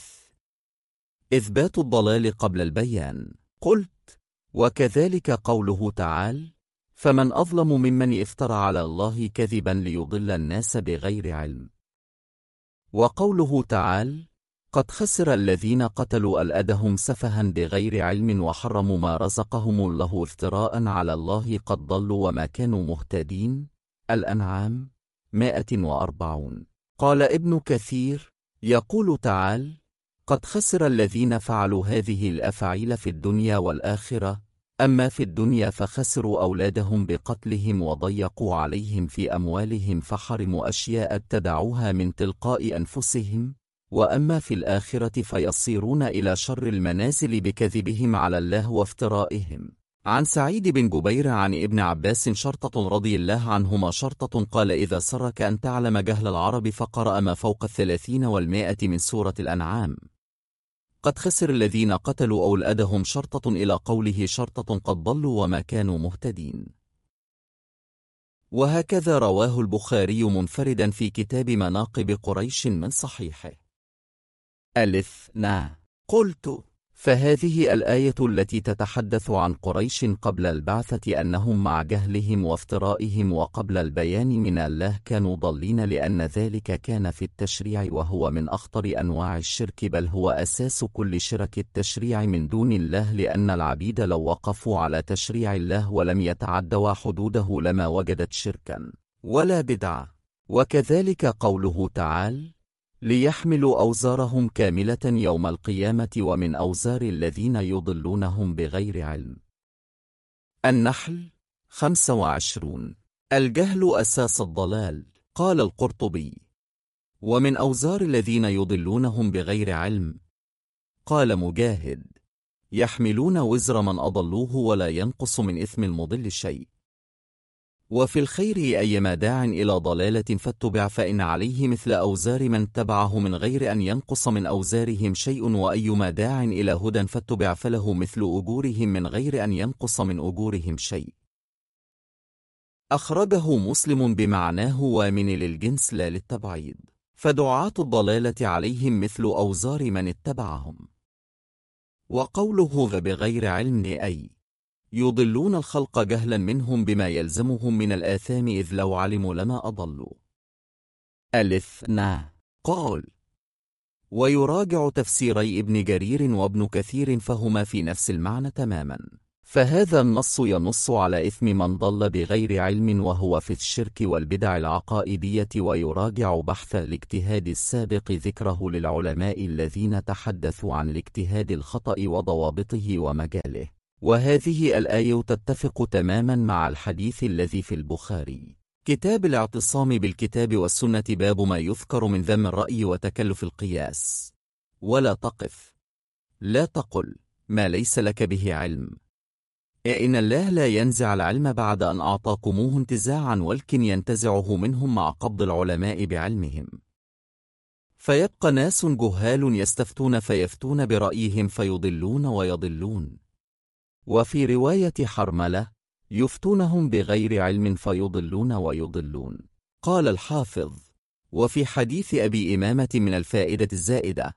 إثبات الضلال قبل البيان. قلت وكذلك قوله تعالى فمن أظلم ممن افترى على الله كذبا ليضل الناس بغير علم. وقوله تعالى قد خسر الذين قتلوا الأدهم سفها بغير علم وحرموا ما رزقهم الله افتراء على الله قد ضلوا وما كانوا مهتدين. الأنعام 140 قال ابن كثير يقول تعالى قد خسر الذين فعلوا هذه الأفعيل في الدنيا والآخرة أما في الدنيا فخسروا أولادهم بقتلهم وضيقوا عليهم في أموالهم فحرموا أشياء ابتدعوها من تلقاء أنفسهم. وأما في الآخرة فيصيرون إلى شر المنازل بكذبهم على الله وافترائهم. عن سعيد بن جبير عن ابن عباس شرطة رضي الله عنهما شرطة قال إذا سرك أن تعلم جهل العرب فقرأ ما فوق الثلاثين والمائة من سورة الأنعام. قد خسر الذين قتلوا أولادهم شرطة إلى قوله شرطة قد ضلوا وما كانوا مهتدين. وهكذا رواه البخاري منفردا في كتاب مناقب قريش من صحيحه. الاثنى قلت. فهذه الآية التي تتحدث عن قريش قبل البعثة أنهم مع جهلهم وافترائهم وقبل البيان من الله كانوا ضالين لأن ذلك كان في التشريع وهو من أخطر أنواع الشرك بل هو أساس كل شرك التشريع من دون الله لأن العبيد لو وقفوا على تشريع الله ولم يتعدوا حدوده لما وجدت شركا. ولا بدعة. وكذلك قوله تعالى ليحملوا أوزارهم كاملة يوم القيامة ومن أوزار الذين يضلونهم بغير علم. النحل 25 الجهل أساس الضلال قال القرطبي. ومن أوزار الذين يضلونهم بغير علم قال مجاهد. يحملون وزر من أضلوه ولا ينقص من إثم المضل شيء. وفي الخير أيما داع إلى ضلالة فاتبع فإن عليه مثل أوزار من تبعه من غير أن ينقص من أوزارهم شيء وأيما داع إلى هدى فاتبع فله مثل أجورهم من غير أن ينقص من أجورهم شيء. أخرجه مسلم بمعناه وامن للجنس لا للتبعيد فدعاة الضلالة عليهم مثل أوزار من اتبعهم. وقوله بغير علم أي يضلون الخلق جهلا منهم بما يلزمهم من الآثام إذ لو علموا لما أضلوا. الإثنى. قال ويراجع تفسيري ابن جرير وابن كثير فهما في نفس المعنى تماما. فهذا النص ينص على إثم من ضل بغير علم وهو في الشرك والبدع العقائدية ويراجع بحث الاجتهاد السابق ذكره للعلماء الذين تحدثوا عن الاجتهاد الخطأ وضوابطه ومجاله. وهذه الآية تتفق تماما مع الحديث الذي في البخاري. كتاب الاعتصام بالكتاب والسنة باب ما يذكر من ذم الرأي وتكلف القياس. ولا تقف. لا تقل. ما ليس لك به علم. إن الله لا ينزع العلم بعد أن أعطاكموه انتزاعا ولكن ينتزعه منهم مع قبض العلماء بعلمهم. فيبقى ناس جهال يستفتون فيفتون برأيهم فيضلون ويضلون. وفي رواية حرملة يفتونهم بغير علم فيضلون ويضلون. قال الحافظ وفي حديث أبي إمامة من الفائدة الزائدة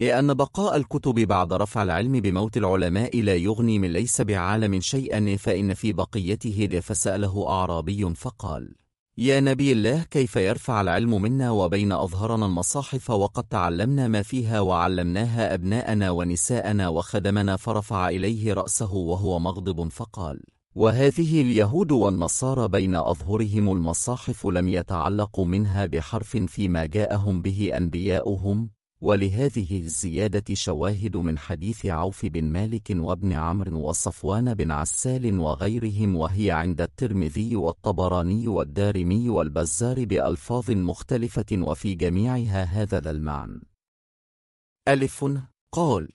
لأن بقاء الكتب بعد رفع العلم بموت العلماء لا يغني من ليس بعالم شيئا فإن في بقيته فسأله أعرابي فقال. يا نبي الله كيف يرفع العلم منا وبين أظهرنا المصاحف وقد تعلمنا ما فيها وعلمناها أبناءنا ونساءنا وخدمنا فرفع إليه رأسه وهو مغضب فقال وهذه اليهود والنصارى بين أظهرهم المصاحف لم يتعلقوا منها بحرف فيما جاءهم به أنبياؤهم؟ ولهذه الزيادة شواهد من حديث عوف بن مالك وابن عمرو وصفوان بن عسال وغيرهم وهي عند الترمذي والطبراني والدارمي والبزار بألفاظ مختلفة وفي جميعها هذا المعنى. ألف قال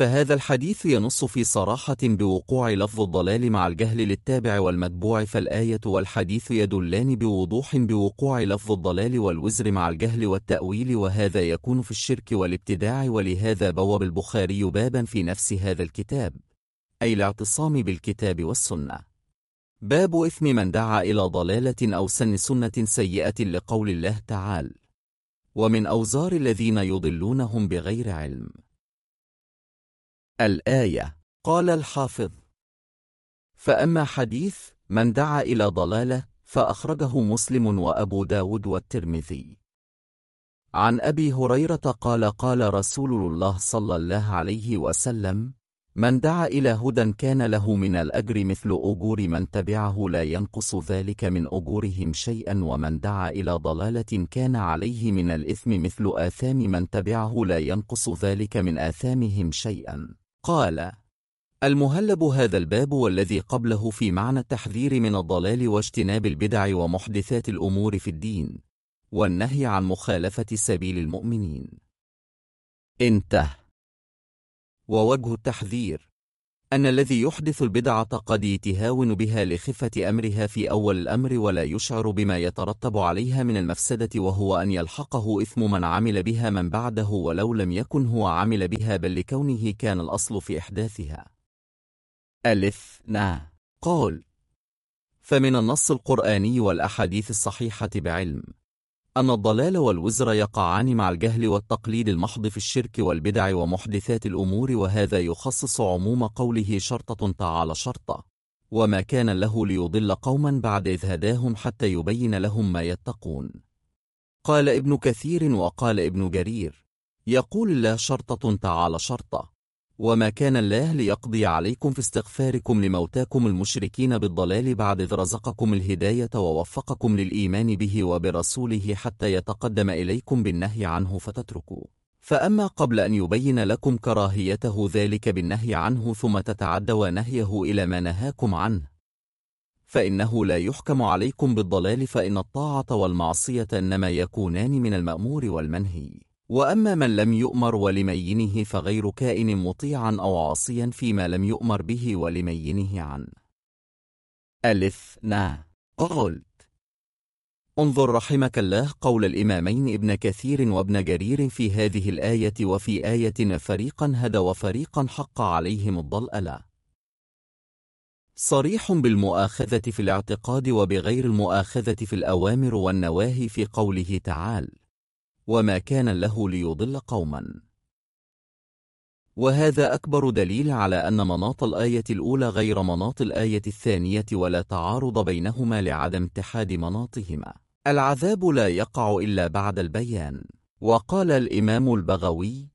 فهذا الحديث ينص في صراحة بوقوع لفظ الضلال مع الجهل للتابع والمتبوع فالآية والحديث يدلان بوضوح بوقوع لفظ الضلال والوزر مع الجهل والتأويل وهذا يكون في الشرك والابتداع. ولهذا بوب البخاري بابا في نفس هذا الكتاب أي الاعتصام بالكتاب والسنة. باب إثم من دعا إلى ضلالة أو سن سنة سيئة لقول الله تعالى. ومن أوزار الذين يضلونهم بغير علم. الآية. قال الحافظ. فأما حديث من دعا إلى ضلالة فأخرجه مسلم وأبو داود والترمذي. عن أبي هريرة قال قال رسول الله صلى الله عليه وسلم من دعا إلى هدى كان له من الأجر مثل أجور من تبعه لا ينقص ذلك من أجورهم شيئا ومن دعا إلى ضلالة كان عليه من الإثم مثل آثام من تبعه لا ينقص ذلك من آثامهم شيئا. قال المهلب هذا الباب والذي قبله في معنى التحذير من الضلال واجتناب البدع ومحدثات الأمور في الدين والنهي عن مخالفة سبيل المؤمنين. انته. ووجه التحذير. أن الذي يحدث البدعة قد يتهاون بها لخفة أمرها في أول الأمر ولا يشعر بما يترتب عليها من المفسدة وهو أن يلحقه إثم من عمل بها من بعده ولو لم يكن هو عمل بها بل لكونه كان الأصل في إحداثها. ألف نا. قال فمن النص القرآني والأحاديث الصحيحة بعلم. أن الضلال والوزر يقعان مع الجهل والتقليد المحض في الشرك والبدع ومحدثات الأمور وهذا يخصص عموم قوله شرطة تعالى شرطة. وما كان له ليضل قوما بعد إذ هداهم حتى يبين لهم ما يتقون. قال ابن كثير وقال ابن جرير. يقول الله شرطة تعالى شرطة. وما كان الله ليقضي عليكم في استغفاركم لموتاكم المشركين بالضلال بعد إذ رزقكم الهداية ووفقكم للإيمان به وبرسوله حتى يتقدم إليكم بالنهي عنه فتتركوا فأما قبل أن يبين لكم كراهيته ذلك بالنهي عنه ثم تتعدوا نهيه إلى ما نهاكم عنه فإنه لا يحكم عليكم بالضلال فإن الطاعة والمعصية إنما يكونان من المأمور والمنهي. وأما من لم يؤمر ولمينه فغير كائن مطيعا أو عاصيا فيما لم يؤمر به ولمينه عنه. ألف نا. قلت انظر رحمك الله قول الإمامين ابن كثير وابن جرير في هذه الآية وفي آية فريقا هدى وفريقا حق عليهم الضلألة صريح بالمؤاخذة في الاعتقاد وبغير المؤاخذة في الأوامر والنواهي في قوله تعالى وما كان له ليضل قوما. وهذا أكبر دليل على أن مناط الآية الأولى غير مناط الآية الثانية ولا تعارض بينهما لعدم اتحاد مناطهما. العذاب لا يقع إلا بعد البيان. وقال الإمام البغوي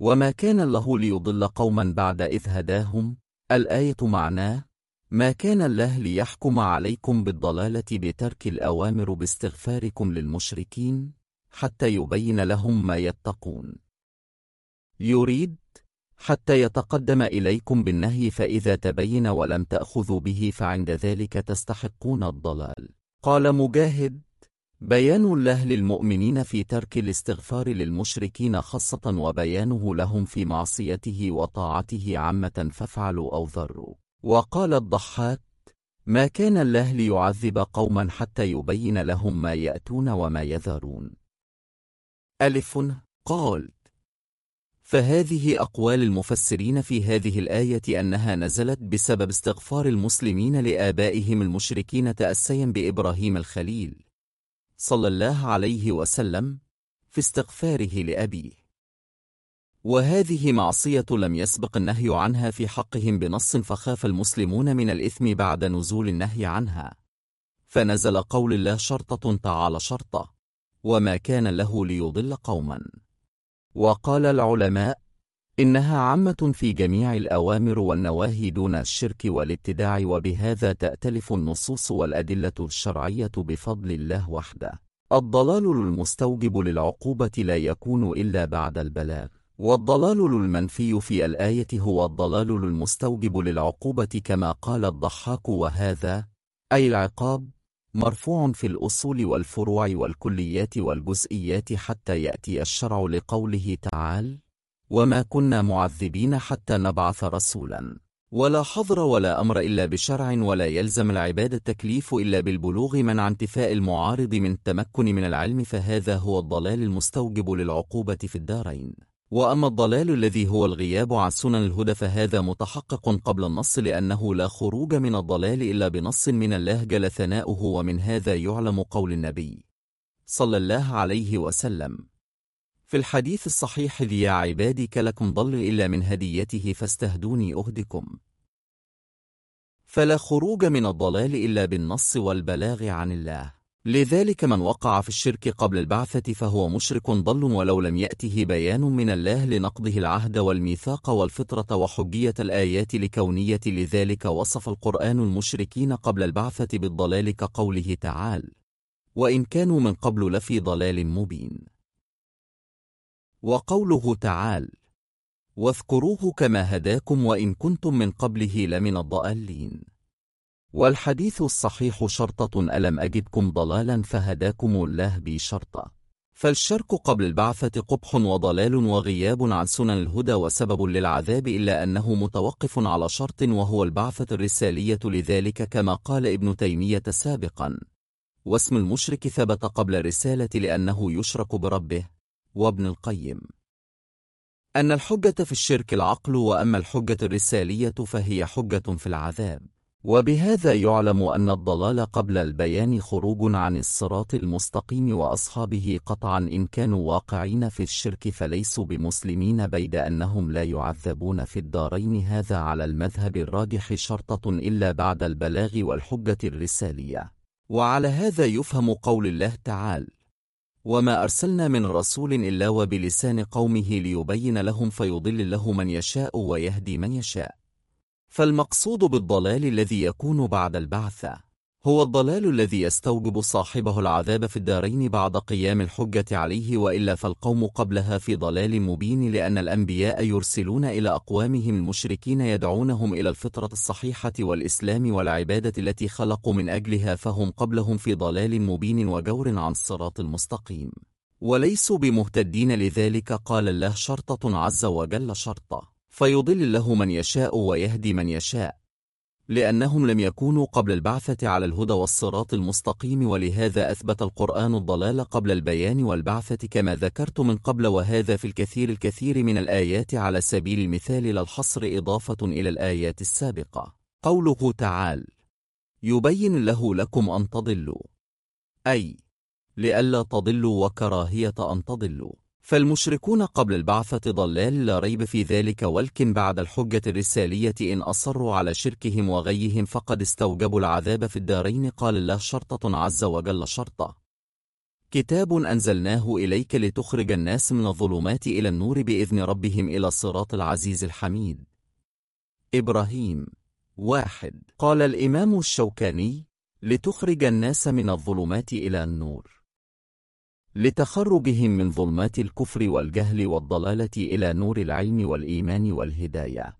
وما كان له ليضل قوما بعد إذ هداهم الآية معناه ما كان الله ليحكم عليكم بالضلالة بترك الأوامر باستغفاركم للمشركين حتى يبين لهم ما يتقون. يريد حتى يتقدم إليكم بالنهي فإذا تبين ولم تأخذوا به فعند ذلك تستحقون الضلال. قال مجاهد بيان الله للمؤمنين في ترك الاستغفار للمشركين خاصة وبيانه لهم في معصيته وطاعته عامة فافعلوا أو ذروا. وقال الضحاك ما كان الله ليعذب قوما حتى يبين لهم ما يأتون وما يذرون. ألف قال. فهذه أقوال المفسرين في هذه الآية أنها نزلت بسبب استغفار المسلمين لآبائهم المشركين تأسيا بإبراهيم الخليل صلى الله عليه وسلم في استغفاره لأبيه. وهذه معصية لم يسبق النهي عنها في حقهم بنص فخاف المسلمون من الإثم بعد نزول النهي عنها. فنزل قول الله شرطة تعالى شرطة. وما كان له ليضل قوما. وقال العلماء إنها عامة في جميع الأوامر والنواهي دون الشرك والابتداع وبهذا تأتلف النصوص والأدلة الشرعية بفضل الله وحده. الضلال المستوجب للعقوبة لا يكون إلا بعد البلاغ. والضلال المنفي في الآية هو الضلال المستوجب للعقوبة كما قال الضحاك وهذا أي العقاب؟ مرفوع في الأصول والفروع والكليات والجزئيات حتى يأتي الشرع لقوله تعالى وما كنا معذبين حتى نبعث رسولا. ولا حظر ولا أمر إلا بشرع ولا يلزم العباد التكليف إلا بالبلوغ منع انتفاء المعارض من التمكن من العلم فهذا هو الضلال المستوجب للعقوبة في الدارين. وأما الضلال الذي هو الغياب عن سنن الهدى فهذا متحقق قبل النص لأنه لا خروج من الضلال إلا بنص من الله جل ثناؤه ومن هذا يعلم قول النبي صلى الله عليه وسلم. في الحديث الصحيح يا عبادي كلكم ضل إلا من هديته فاستهدوني أهدكم. فلا خروج من الضلال إلا بالنص والبلاغ عن الله. لذلك من وقع في الشرك قبل البعثة فهو مشرك ضل ولو لم يأته بيان من الله لنقضه العهد والميثاق والفطرة وحجية الآيات لكونية لذلك وصف القرآن المشركين قبل البعثة بالضلال كقوله تعالى وإن كانوا من قبل لفي ضلال مبين. وقوله تعالى واذكروه كما هداكم وإن كنتم من قبله لمن الضالين. والحديث الصحيح شرطة ألم أجدكم ضلالا فهداكم الله بي شرطة فالشرك قبل البعثة قبح وضلال وغياب عن سنن الهدى وسبب للعذاب إلا أنه متوقف على شرط وهو البعثة الرسالية لذلك كما قال ابن تيمية سابقا. واسم المشرك ثبت قبل الرسالة لأنه يشرك بربه وابن القيم. أن الحجة في الشرك العقل وأما الحجة الرسالية فهي حجة في العذاب. وبهذا يعلم أن الضلال قبل البيان خروج عن الصراط المستقيم وأصحابه قطعا إن كانوا واقعين في الشرك فليسوا بمسلمين بيد أنهم لا يعذبون في الدارين. هذا على المذهب الراجح شرطة إلا بعد البلاغ والحجة الرسالية. وعلى هذا يفهم قول الله تعالى وما أرسلنا من رسول إلا وبلسان قومه ليبين لهم فيضل له من يشاء ويهدي من يشاء. فالمقصود بالضلال الذي يكون بعد البعثة هو الضلال الذي يستوجب صاحبه العذاب في الدارين بعد قيام الحجة عليه وإلا فالقوم قبلها في ضلال مبين لأن الأنبياء يرسلون إلى أقوامهم المشركين يدعونهم إلى الفطرة الصحيحة والإسلام والعبادة التي خلقوا من أجلها فهم قبلهم في ضلال مبين وجور عن الصراط المستقيم. وليسوا بمهتدين لذلك قال الله شرطة عز وجل شرطة. فيضل له من يشاء ويهدي من يشاء لأنهم لم يكونوا قبل البعثة على الهدى والصراط المستقيم ولهذا أثبت القرآن الضلال قبل البيان والبعثة كما ذكرت من قبل وهذا في الكثير الكثير من الآيات على سبيل المثال للحصر إضافة إلى الآيات السابقة. قوله تعالى يبين له لكم أن تضلوا أي لئلا تضلوا وكراهية أن تضلوا. فالمشركون قبل البعثة ضلال لا ريب في ذلك ولكن بعد الحجة الرسالية إن أصروا على شركهم وغيهم فقد استوجبوا العذاب في الدارين قال الله شرطة عز وجل شرطة. كتاب أنزلناه إليك لتخرج الناس من الظلمات إلى النور بإذن ربهم إلى صراط العزيز الحميد. إبراهيم واحد. قال الإمام الشوكاني لتخرج الناس من الظلمات إلى النور. لتخرجهم من ظلمات الكفر والجهل والضلالة إلى نور العلم والإيمان والهداية.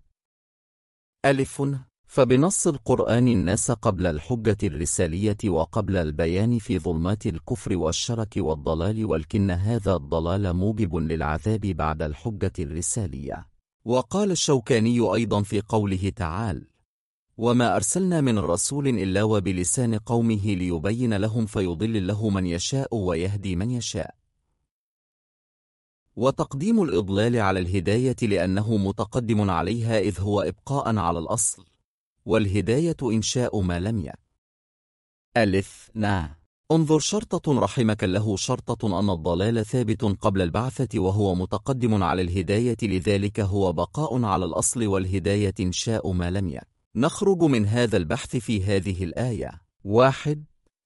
ألف فبنص القرآن الناس قبل الحجة الرسالية وقبل البيان في ظلمات الكفر والشرك والضلال ولكن هذا الضلال موجب للعذاب بعد الحجة الرسالية. وقال الشوكاني أيضا في قوله تعالى وما أرسلنا من رسول إلا وبلسان قومه ليبين لهم فيضل له من يشاء ويهدي من يشاء. وتقديم الإضلال على الهداية لأنه متقدم عليها إذ هو إبقاء على الأصل والهداية إنشاء ما لم يك ألف نا. انظر شرطة رحمك له شرطة أن الضلال ثابت قبل البعثة وهو متقدم على الهداية لذلك هو بقاء على الأصل والهداية إنشاء ما لم يك نخرج من هذا البحث في هذه الآية. واحد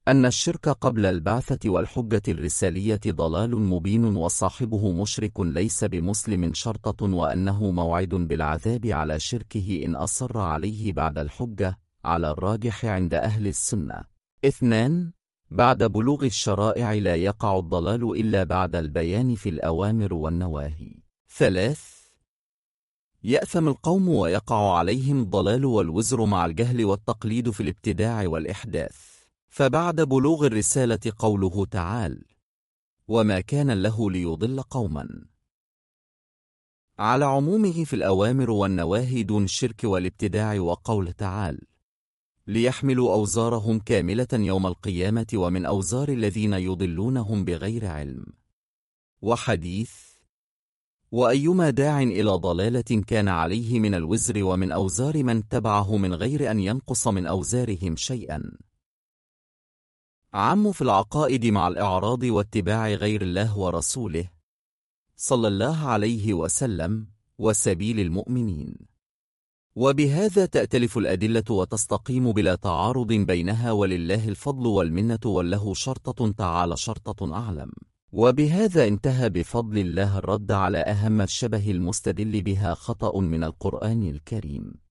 أن الشرك قبل البعثة والحجة الرسالية ضلال مبين وصاحبه مشرك ليس بمسلم شرطة وأنه موعد بالعذاب على شركه إن أصر عليه بعد الحجة على الراجح عند أهل السنة. اثنان بعد بلوغ الشرائع لا يقع الضلال إلا بعد البيان في الأوامر والنواهي. ثلاث يأثم القوم ويقع عليهم الضلال والوزر مع الجهل والتقليد في الابتداع والإحداث. فبعد بلوغ الرسالة قوله تعال وما كان له ليضل قوما. على عمومه في الأوامر والنواهي دون الشرك والابتداع وقول تعال ليحملوا أوزارهم كاملة يوم القيامة ومن أوزار الذين يضلونهم بغير علم. وحديث وأيما داع إلى ضلالة كان عليه من الوزر ومن أوزار من تبعه من غير أن ينقص من أوزارهم شيئا. عم في العقائد مع الإعراض واتباع غير الله ورسوله. صلى الله عليه وسلم وسبيل المؤمنين. وبهذا تأتلف الأدلة وتستقيم بلا تعارض بينها ولله الفضل والمنة وله شرطة تعالى شرطة أعلم. وبهذا انتهى بفضل الله الرد على أهم الشبه المستدل بها خطأ من القرآن الكريم.